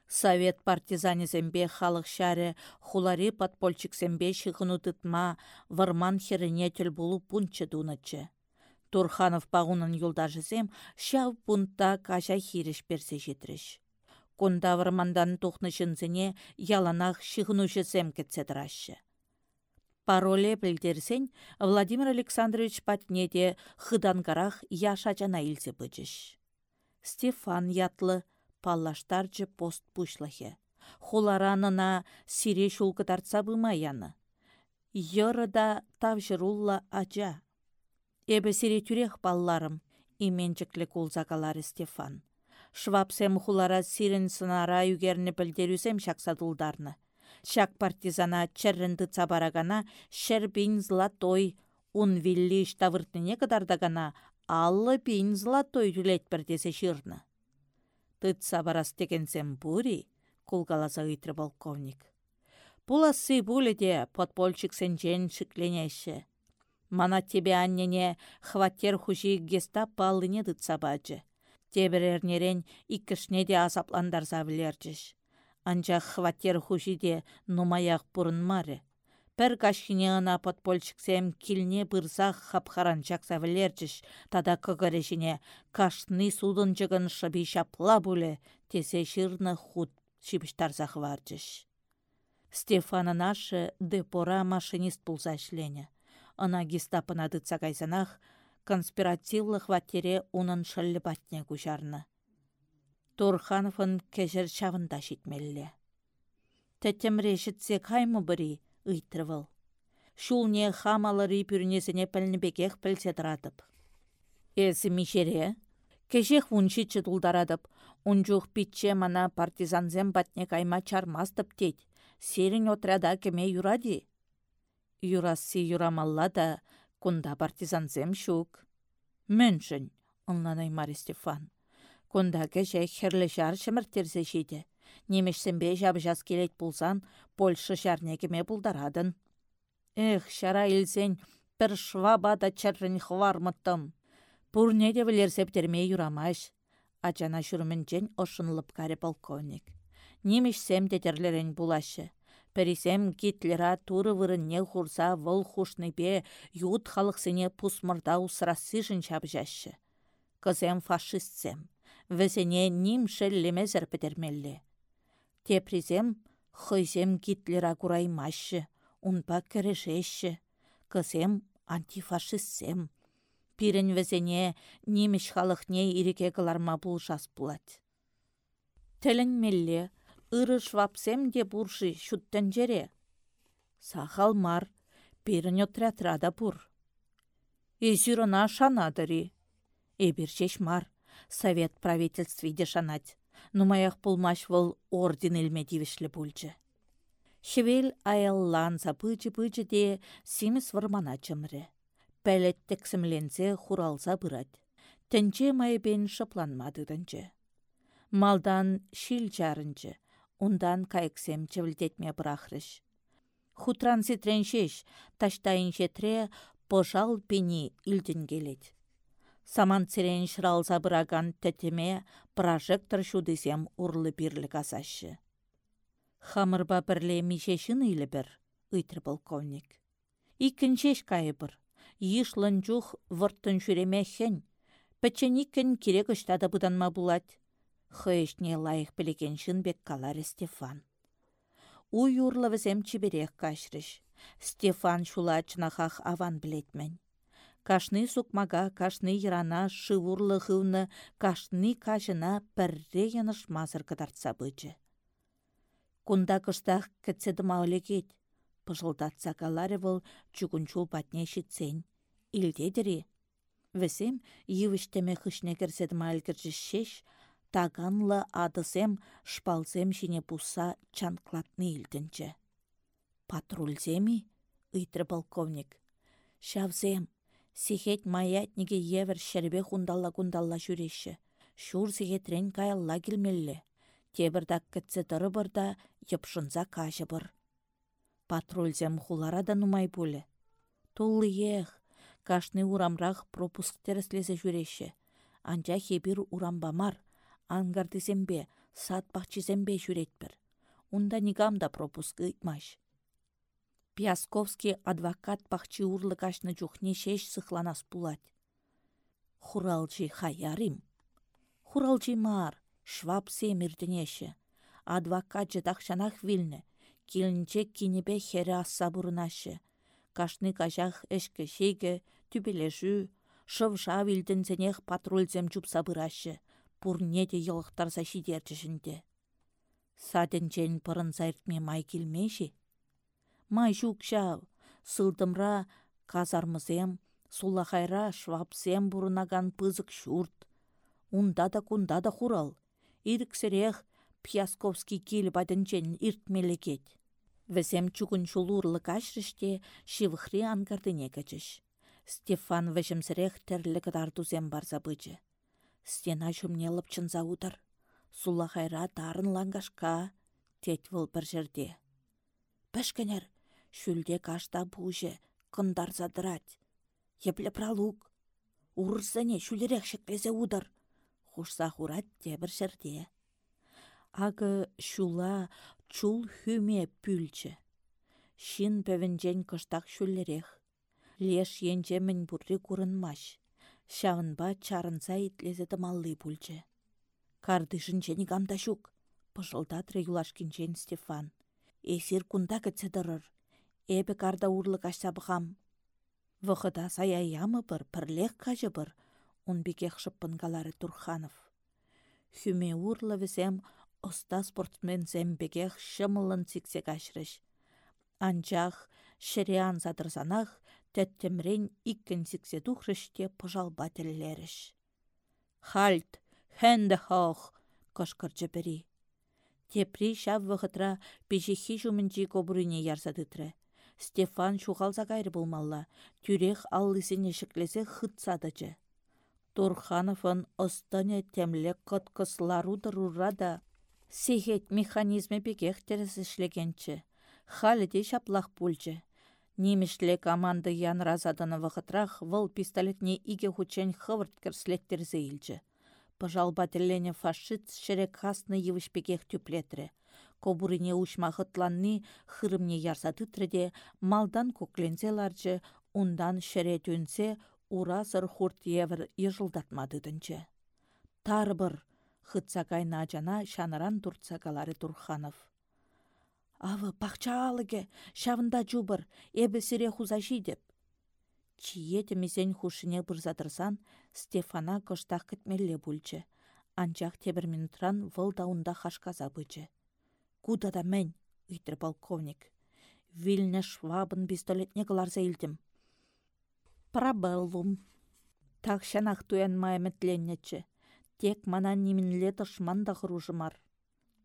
Совет партизанезембе халық шәрі хулари подпольчиксембе шығыну тытма варман херіне тел болу пунчы дунычы. Турханов пағунын юлдашысем шав пунтта кажа хиріш персе жетіріш. Кунда вармандан тухнышынсене яланах шығынушысем кетсе дырашы. Пароле білдерсен Владимир Александрович патнеде хыдангарах яша жана илсе бычыш. Стефан ятлы паллаштарчы пост пушлахе. Хуларанына сире шулкы тартса яны. Йыры да тавжырулла ача. Эбі сире түрек балларым, именчіклі кулзакалары Стефан. Швапсем хулара сирен сынара үгерні білдерусем шақсадулдарны. Шак партизана чәррінді цабарагана шәр бейн златой, ун вилли штавыртыне кадардагана аллы бейн златой түлет бірдесе шырны. Тыт сабарас текенсем бури, кулгаласа ыйтры полковник. Пуласы буледе подпольчик сенчен шикленеші. Мана тебе аннене хваттер хужи гестапо аллыне дытса бачы. Теберернерен иккішне де азапландарса білерчіш. Анчақ хваттер хужи де нумаяқ бұрын мары. Пір кашхине ына подпольчиксем килне бұрзақ хапхаран жақса вілерчіш, тада көгірешіне кашны судын жығын шыби шапла бұлі, тесе шырны худ шибіштарзақ варчыш. Стефана нашы депора машинист пулса лене. Ына гестапына конспиративлық ваттере унын шыллы батне күжарны. Турхановын кежер чавында шитмелле. Тәттемре жітсе каймы бірі, ыйтрывыл. Шулне хамалары пүрнесіне бекех пілсе тұратып. Эсі мишере, кешех вунши чыдулдарадып, унжух питче мана партизанзем батне кайма чармастып тет, серін отряда кеме юради. Юрасы юрамалла да, кунда партизанзем шук. Мөншін, ұнланай Мари Стефан. Кунда кеше херлі жар шымыртерсе шейді. Немешсембе жабы жас келет пулсан, Польша шарнекеме пулдарадын. Эх, шара илсен, бір шваба да чаррын хвармыттым. Пурне де септерме юрамаш. Ачана шүрмінчен ошынлып каре полковник. Немешсем тетерлерін булашы. Пәрисем Гитлера туры вырынне хурса вăл хушныпе ют халықсыне пусмырда усрасы жынчап жашы. Кызем фашистсем. Весене ним шеллеме петермелле. Тепризем хыйсем Гитлера кураймашы, унпа кірешеші, кысем антифашистсем. Пирен везене немеш халықне иреке кыларма бұл жас бұлад. Тілін мелле, ыры швапсем де бұршы шүттен жере. Сахал мар, пирен отрятрада бұр. Эзюрына шанадыри. Эбіршеш мар, совет правительствиде шанать нумаях пулмаш вăл орден илме тивишле пульчче. Шевел аялланса пычы-пычы те симес вармана чымре. Пәлет тексімленсе хуралса бұрад. Тінче майбен шыпланмады тінче. Малдан шил жарынчы, ундан кайксем чевілдетме бұрахрыш. Хутран ситреншеш, таштайын жетре пожал пені илден келет. Саман цирен шыралса бұраган тәтеме прожектор шудысем урлы бірлік асашы. Хамырба бірле мишешін үйлі бір, үйтір полковник. Икіншеш кайы бір, ешлын жух вұрттын жүреме хен, пәчен керек ұштады бұданма бұлад. Хыешне лайық білеген бек калары Стефан. Уй урлы візем чиберек кашрыш. Стефан шулачнахах аван білетмен. Кашны сукмага, кашны йрана, шывурлы хывны, кашны кажына пірре яныш мазыр кыдартса бычы. Кунда кыштах кітседі маулегет, пыжылдатса каларе выл чугунчул патне шитсен. Илдедірі. Весем, йывыштеме хышне керседі маалгіржі шеш, таганлы адысем шпалзем шине пуса чанклатны илдінчі. Патрульземи? ыйтры полковник. Шавзем, Сихет маятниге евер шербе хундалла-кундалла жүреші. Шур сихетрен каялла келмелле. Тебірдак кітсе тұры бірда епшынза кажы бір. Патрульзем хулара да нумай бұлі. Толы ех, кашны урамрақ пропуск тәріслезе жүреші. Анча хебір урамбамар, ангардызембе, сат бақчызембе жүретпір. Унда нигамда пропуск итмаш. Пиасковский адвокат пахчи урлы кашны чухне шеш сыхланас пулать. Хуралчи хаярим. Хуралчи мар, шваб семірдінеші. Адвокат жытақшанах вилні. Килінче кинебе хері асса бұрынашы. Кашны кажах эшкі шейге, түбелеші, шывша вилдінзенех патрульзем чупса бұрашы. Пурне де елықтарса шидерчішінде. Саден жен пырын зайртме май келмеші май жукшав, сылдымра казармызем, сулахайра швапсем бурынаган пызык шурт. Унда да кунда да хурал. Ирксерех Пьясковский кел бадынчен иртмелегет. Візем чугын шулурлы кашрыште шивхри ангардыне качыш. Стефан вәжімсірек тірлі кыдардузем барза бычы. Стена жүмне лыпчынза удар. Сулахайра тарын лангашка, тет выл бір жерде. Пәшкенер, Шүлде кашта пуже, кындар задырать. Епле пралук. Урсыне шүлерек шеклесе удар. Хушса хурат тебір шерде. Ағы шула чул хүме пүлчі. шин пөвінжен кыштақ шүллерех. Леш енже мін бұрри курынмаш. Шавынба чарынса итлезе маллы пульче. Кардышын жені гамда шук, пыжылдатры юлашкинчен Стефан. Эсир кунда кітседірір. Эбі карда урлы кашсабығам. Вғыда саяямы бір, пірлех кажы бір, бекех шыппын галары Турханов. Хүме урлы візем оста спортсмен зембегех шымылын циксе кашрыш. Анчах шыриан задырзанах тәттемрен иккен циксе тухрыште пыжалба теллеріш. Хальт, хэнді хох, кышкырчы бірі. Тепри шав вғытра пешехи жумынчи кобурине ярсадытры. Стефан шухалса кайры болмалла, тюрех аллысыне шіклесе хытсадычы. Турхановын остане темле коткысларудыр урада. Сехет механизме бекех терес ішлегенчі. Халіде шаплақ пульчы. Немешле команды ян разадыны вғытрах выл пистолетне иге хучен хывырт кірслеттер зейлчі. Пыжалбателлене фашист шерек хасны евішпекех тюплетре. Кобурине ушмахытланны хырымне ярсатытреде малдан коклензе ларчы, ундан шере түнсе уразыр хурт евір ежылдатмадыдынче. Тарбыр, хытса кайна жана шаныран турцагалары Турханов. Авы пақча алыге, шавында жубыр, эбі сире хузаши деп. Чие темесен хушыне бұрзадырсан, Стефана кыштақ кітмелле бүлчі. Анчақ тебір минутран выл даунда хашказа бычы. Куда да мен, үйтір полковник. Вильне швабын пистолетне кыларса илдім. Так шанах туян майметленнече. Тек мана нимінле тышман да.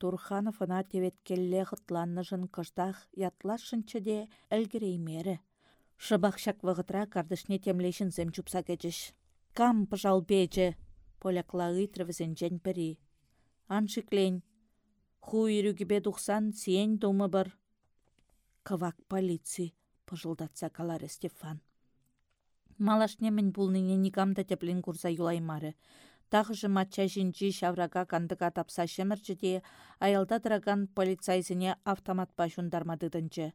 Турханов ана теветкелле хытланнышын кыштах ятлашынчы де әлгіреймері. Шыбақшак вғытра кардышне темлешін зем чупса кечіш. Кам пыжал бече, полякла ыйтрывызен жән пірі. Аншиклен, ху ирюгібе дұқсан сиен думы бір. Кывак полици, пыжылдатса калары Стефан. Малашнемін бұлныне никамда теплен курса юлаймары. Тағыжы матча жинчи шаврага кандыға тапса шемірчіде, аялда дыраган полицайзіне автомат башундармадыдынчы.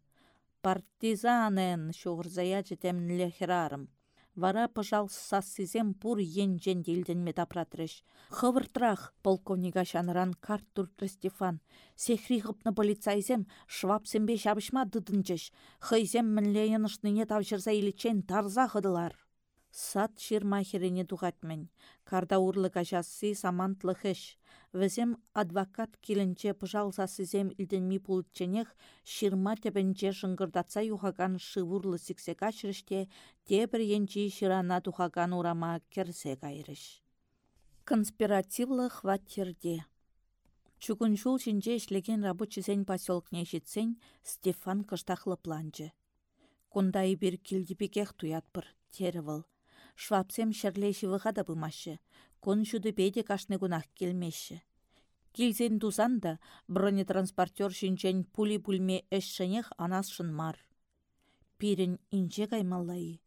Партизанен шуғырзая жетемнілі херарым. Вара пыжал сассизем пур ен жен делден метапратрыш. Хывыртрах полковнига шаныран карт туртры Стефан. Сехри ғыпны полицайзем швапсембе шабышма дыдынчыш. Хыйзем мінле енышныне тавшырса илічен тарза хыдылар. Сат ширмахерене туғатмен. Карда урлы кажасы самантлы хэш. Візем адвокат келінче пыжал сасызем илденми пулытченех ширма тепенче шыңгырдатса юхаган шывурлы сиксе качырыште тебір енчи ширана тухаган урама керсе кайрыш. Конспиративлы хваттерде. Чукунчул шинче ишлеген рабочий поселкне Стефан кыштахлы планчы. Кундай бир килдипекех туятпыр, теревыл. Швапсем шерлеші вғада бымашы. Кон шуды беде кашны гунах келмеші. Килзен тузан да бронетранспортер шинчен пули пульме әшшінех анас мар. Пирін инче каймаллайы.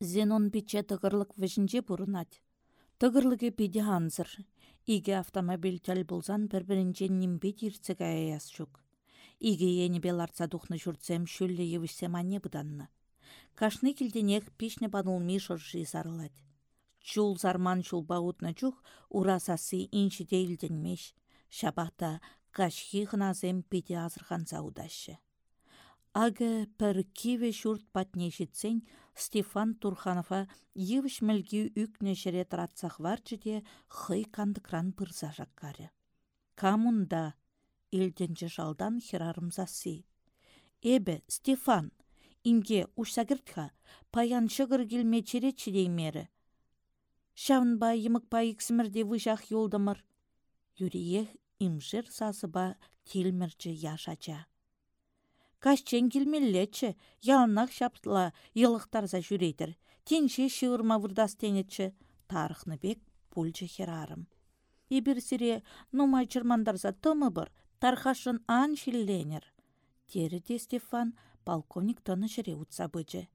Зенон пиче тығырлық вішінче бұрынат. Тығырлығы пиде анзыр. Иге автомобиль тәл болзан бір-бірінче нимбе тирце аяс шук. Иге ені бел арца духны жүртсем шүллі евішсем ане бұданны. Кашны килденех пишне банулми шыржи сарылать. Чул зарман чул баутна чух урасасы инші дейлденмеш. Шабахта кашхи хыназем пиде азырхан заудашы. Ага пір киве шурт патне жетсен, Стефан Турханова евіш мүлгі үкне шерет ратсақ варчы де кандыкран пырза жаққары. Камунда, елденче жалдан херарымзасы. Эбе, Стефан, инге ушсагыртха паян шығыр келме чере чидеймері. Шавынба емікпа иксімірде вышақ юлдымыр. Юриех имшір сасыба телмірчі яшача. Кашчен келмеллечі, шаптыла елықтарза жүрейдір. Тенше шыурма вұрдас тенетші, тарықны бек пульчы херарым. Ибір сире нумай чырмандарза тымы бір, тархашын ан шилленер. Тері де Стефан полковник жіре утса бычы.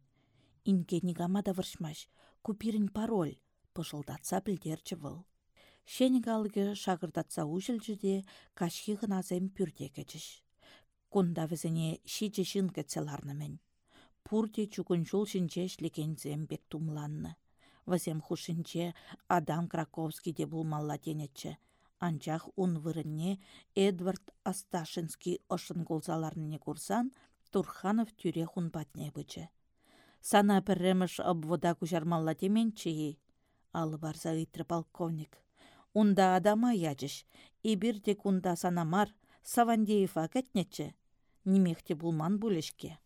Инге нигамада выршмаш, купирін пароль, пышылдатса білдерчі выл. Шенегалығы шағырдатса ужілжіде кашхи ғыназем пүрде кечіш. Кунда візіне шиче шын кәтселарнымен. Пурде чугун жол шинче бек тумланны. Вазем хушинче Адам Краковский де булмалла денетче. Анчах ун вырынне Эдвард Асташинский ошын голзаларныне курсан, Турханов тюре хун патне бычы. Сана пірреміш обвода кужармалла деменчі. Алы барса ыйтры полковник. Унда адама ячыш. Ибирде кунда санамар, Савандеева кәтнетче. Немехте булман булешке.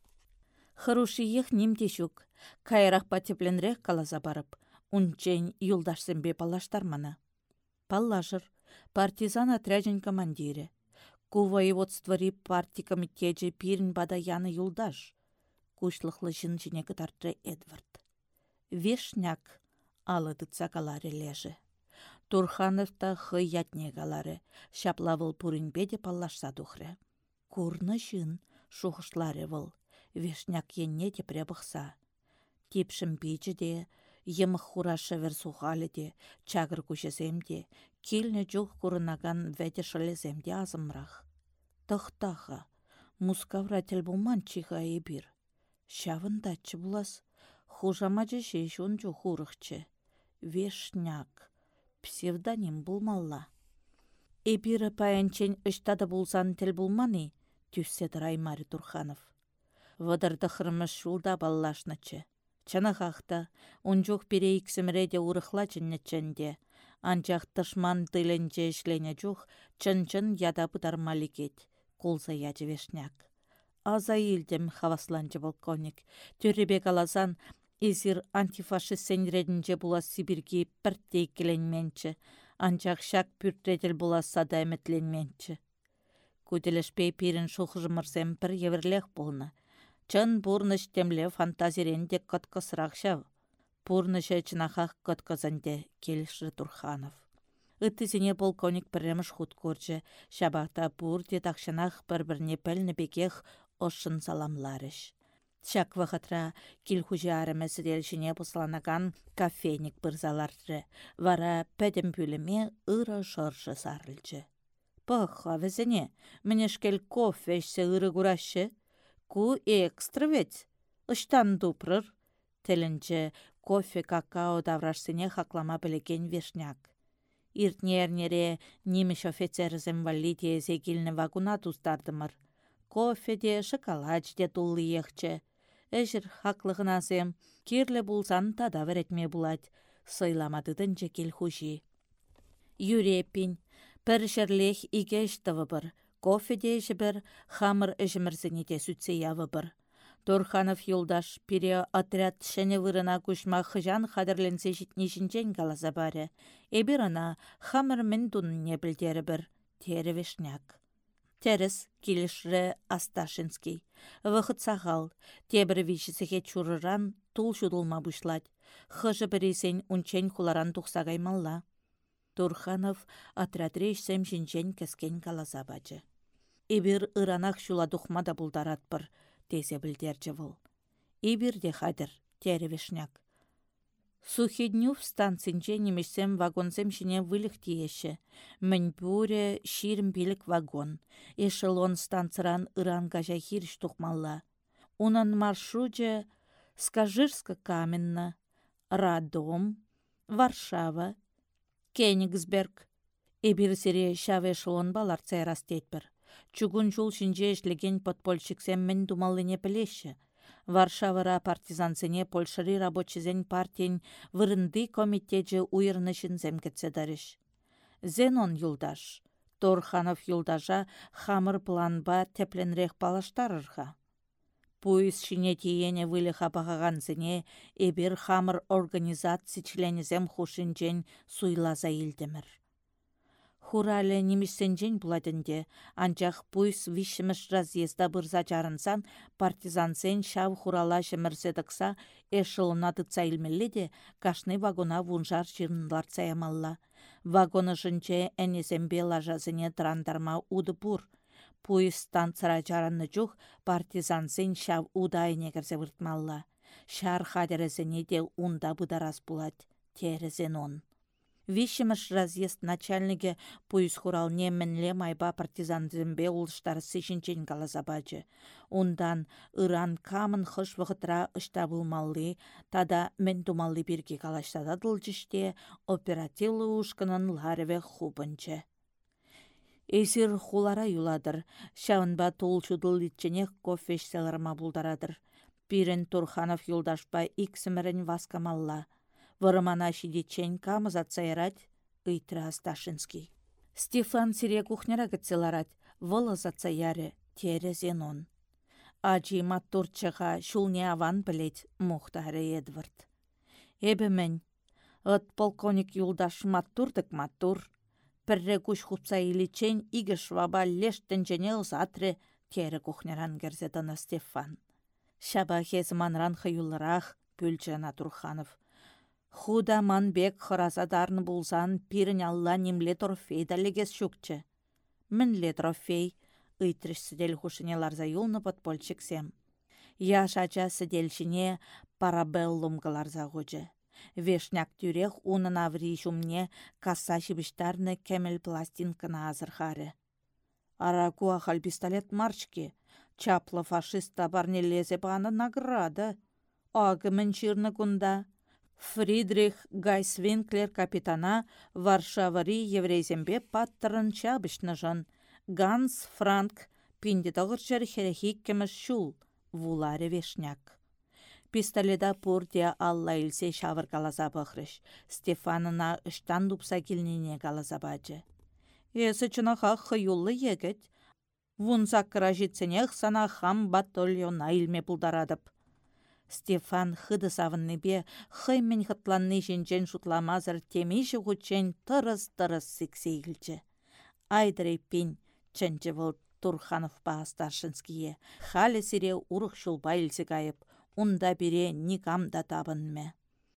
Хырушиех нимде шук. Кайрақ патепленрек каласа барып. Унчен юлдашсембе палаштармана. Паллашыр, партизан отряжен командире. Ку воеводствори партий комитетче пирін бада яны юлдаш. Кушлықлы жын жіне кытартры Эдвард. Вешняк алыдытса каларе лежі. Турхановта хы ятне калары, шаплавыл пуринбеде паллашса тухры. Курны жын, шухышлары выл, вешняк енне те пребықса. Типшім пичі де, Емх хура шевер сухалі де, чагыр күшесем де, келіне жоқ курынаган вәде шылезем де азымрақ. Тұқтаға, мускавра тел булман чиха ебір. Шавындачы булас, хужамачы шешун жо хурықчы. Вешняк, псевдоним булмалла. Эбирі паянчен үштады булсан тел булманы, түсседі Раймари Турханов. Вадырды хырмыш шулда баллашнычы. Чанахахта, унчух перейксімреде урыхла чыннетченде. Анчах тышман тыленче ішлене чух, чын-чын яда маликет. Кулса ячы вешняк. Аза илдем хавасланчы полковник. Төребек аласан, изир антифашист сенредінче була Сибирги пірттей келенменчі. Анчах шак пүртреділ була сада әметленменчі. Күділішпей пирін шухжымырсем бір еверлех болны. Чын бурныш темле фантазиренде кыткысырақшав. Пурныше чынахақ кыткызынде келіші Турханов. Үттізіне полковник пірреміш худ көрчі, шабақта бур тақшынақ бір-біріне пәліні бекех ошын саламларыш. Шак вақытра килхужи арымы сіделшіне бұсланаган кафейник бірзаларды, вара пәдім пүліме ұры шоршы сарылчы. Пыққа візіне, мінешкел кофе ішсе ұры ку экстра ведь. Ыштан дупрыр. Тілінчі кофе какао даврашсыне хаклама білеген вешняк. Иртнернере немеш офицерізім валли тесе килні вагуна тустардымыр. Кофе де шоколад де тулы ехче. Әжір хақлығынасым, кирлі булсан тада веретме булать. Сыйламадыдынче кел хужи. Юрепин, пір жерлех бір, Кофеде бір хамыр әжімірзіне де сүтсе явы бір. Турханов юлдаш пире отряд шәне вырына күшма хыжан хадырленсе житнешінчен каласа бары. Эбір ана хамыр мін не білдері бір. Тері вишняк. Теріс келішрі Асташинский. Вақыт сағал, тебір вишісіге чурыран тул шудылма бұшлад. Хыжы біресен унчен хуларан тұқсағаймалла. Турханов отрядреш сәм жінчен кәскен каласа бачы. Эбір ыранақ шула дұқма да бұлдаратпыр, тесе білдерчі бұл. Де хадыр, тәрі Сухиднюв станцинче немешсем вагонсем шине вылық тиеші. Мін бүре ширім білік вагон. Эшелон станцыран ыранға хирш тұқмалла. Унан маршруте Скажирска каменна, Радом, Варшава, Кенигсберг. Эбір сере шаве балар цайрастетпір. Чугун жол шинже эшлеген подпольщиксем мен думаллыне пілеші. Варшавыра партизансене польшари рабочизен партиен вырынды комитетче уйырнышын земкетседарыш. Зенон юлдаш. Торханов юлдажа хамыр планба тепленрех палаштарырха. Пуйс шине тиене вылыха бағағанзыне эбір хамыр организаци членезем хушинчен суйлаза илдемір. Хурале немістенжен бұладынде, анчақ пуйс вишіміш разъезда бұрза жарынсан, партизансен шав хурала эшелона дыца илмелі де, кашны вагона вунжар жирнлар цаямалла. Вагоны жынче әнесембе лажазыне трандарма уды бұр. Пуйс станцыра жарынны жух партизансен шав удайне кірзе выртмалла. Шар хадерезіне де унда бұдарас бұлад, терезен он. Вишіміш разъезд начальнике пуйс хуралне мінле майба партизанзембе улыштар сешінчен калазабачы. Ондан ыран камын хыш вғытра ыштабылмалли, тада мен тумалли бірге калаштада дылчыште оперативлы ушкынын ларве хубынчы. Эсир хулара юладыр, шавынба толчудыл итченех кофеш селарма булдарадыр. Пирен Турханов юлдашпа иксімірін васкамалла. Вырымана шидечен камыза цайрать, ыйтры Асташинский. Стефан сире кухняра гыцеларать, вылыза цаяре, тере зенон. Ачи маттурчыға шулне аван білет, мұхтары Эдвард. Эбі ыт полковник юлдаш маттурдык маттур. Пірре күш хупса иличен игіш ваба лештінчене ұзатры, тере кухняран герзедана Стефан. Шаба хезманран хаюлларах, пүлчена Турханов. Худа манбек хыразадарны булсан пирін алла немле торфей далегес шукчы. Мінле трофей, ыйтрыш сідель хушыне ларза юлны подпольчиксем. Яш ача сіделшіне парабеллум галарза гучы. Вешняк тюрех унын аври шумне касса шибіштарны кемел пластинкына азырхары. Аракуа хал пистолет марчки, Чаплы фашиста барнелезе баны награда. Агы мінчірні күнда. Фридрих Гайсвинклер капитана Варшавари еврейзембе паттырын чабышны жын. Ганс Франк пинде тағырчар херехик кеміш шул, вуларе вешняк. Пистоледа пурде алла илсе шавыр калаза бұхрыш. Стефанына ыштан дупса келнене калаза бачы. Эсі чынақақ хыюлы егіт, Вунса кражитсенех сана хам батальона илме пулдарадып. Стефан хыды савыннебе хыймен хытланны жинчен шутламазыр темейші хучен тырыс-тырыс сексейлчі. Айдыры пен чынчы выл Турханов па старшинские. Халі сире урық шулба илсе кайып, унда бире никам да табынме.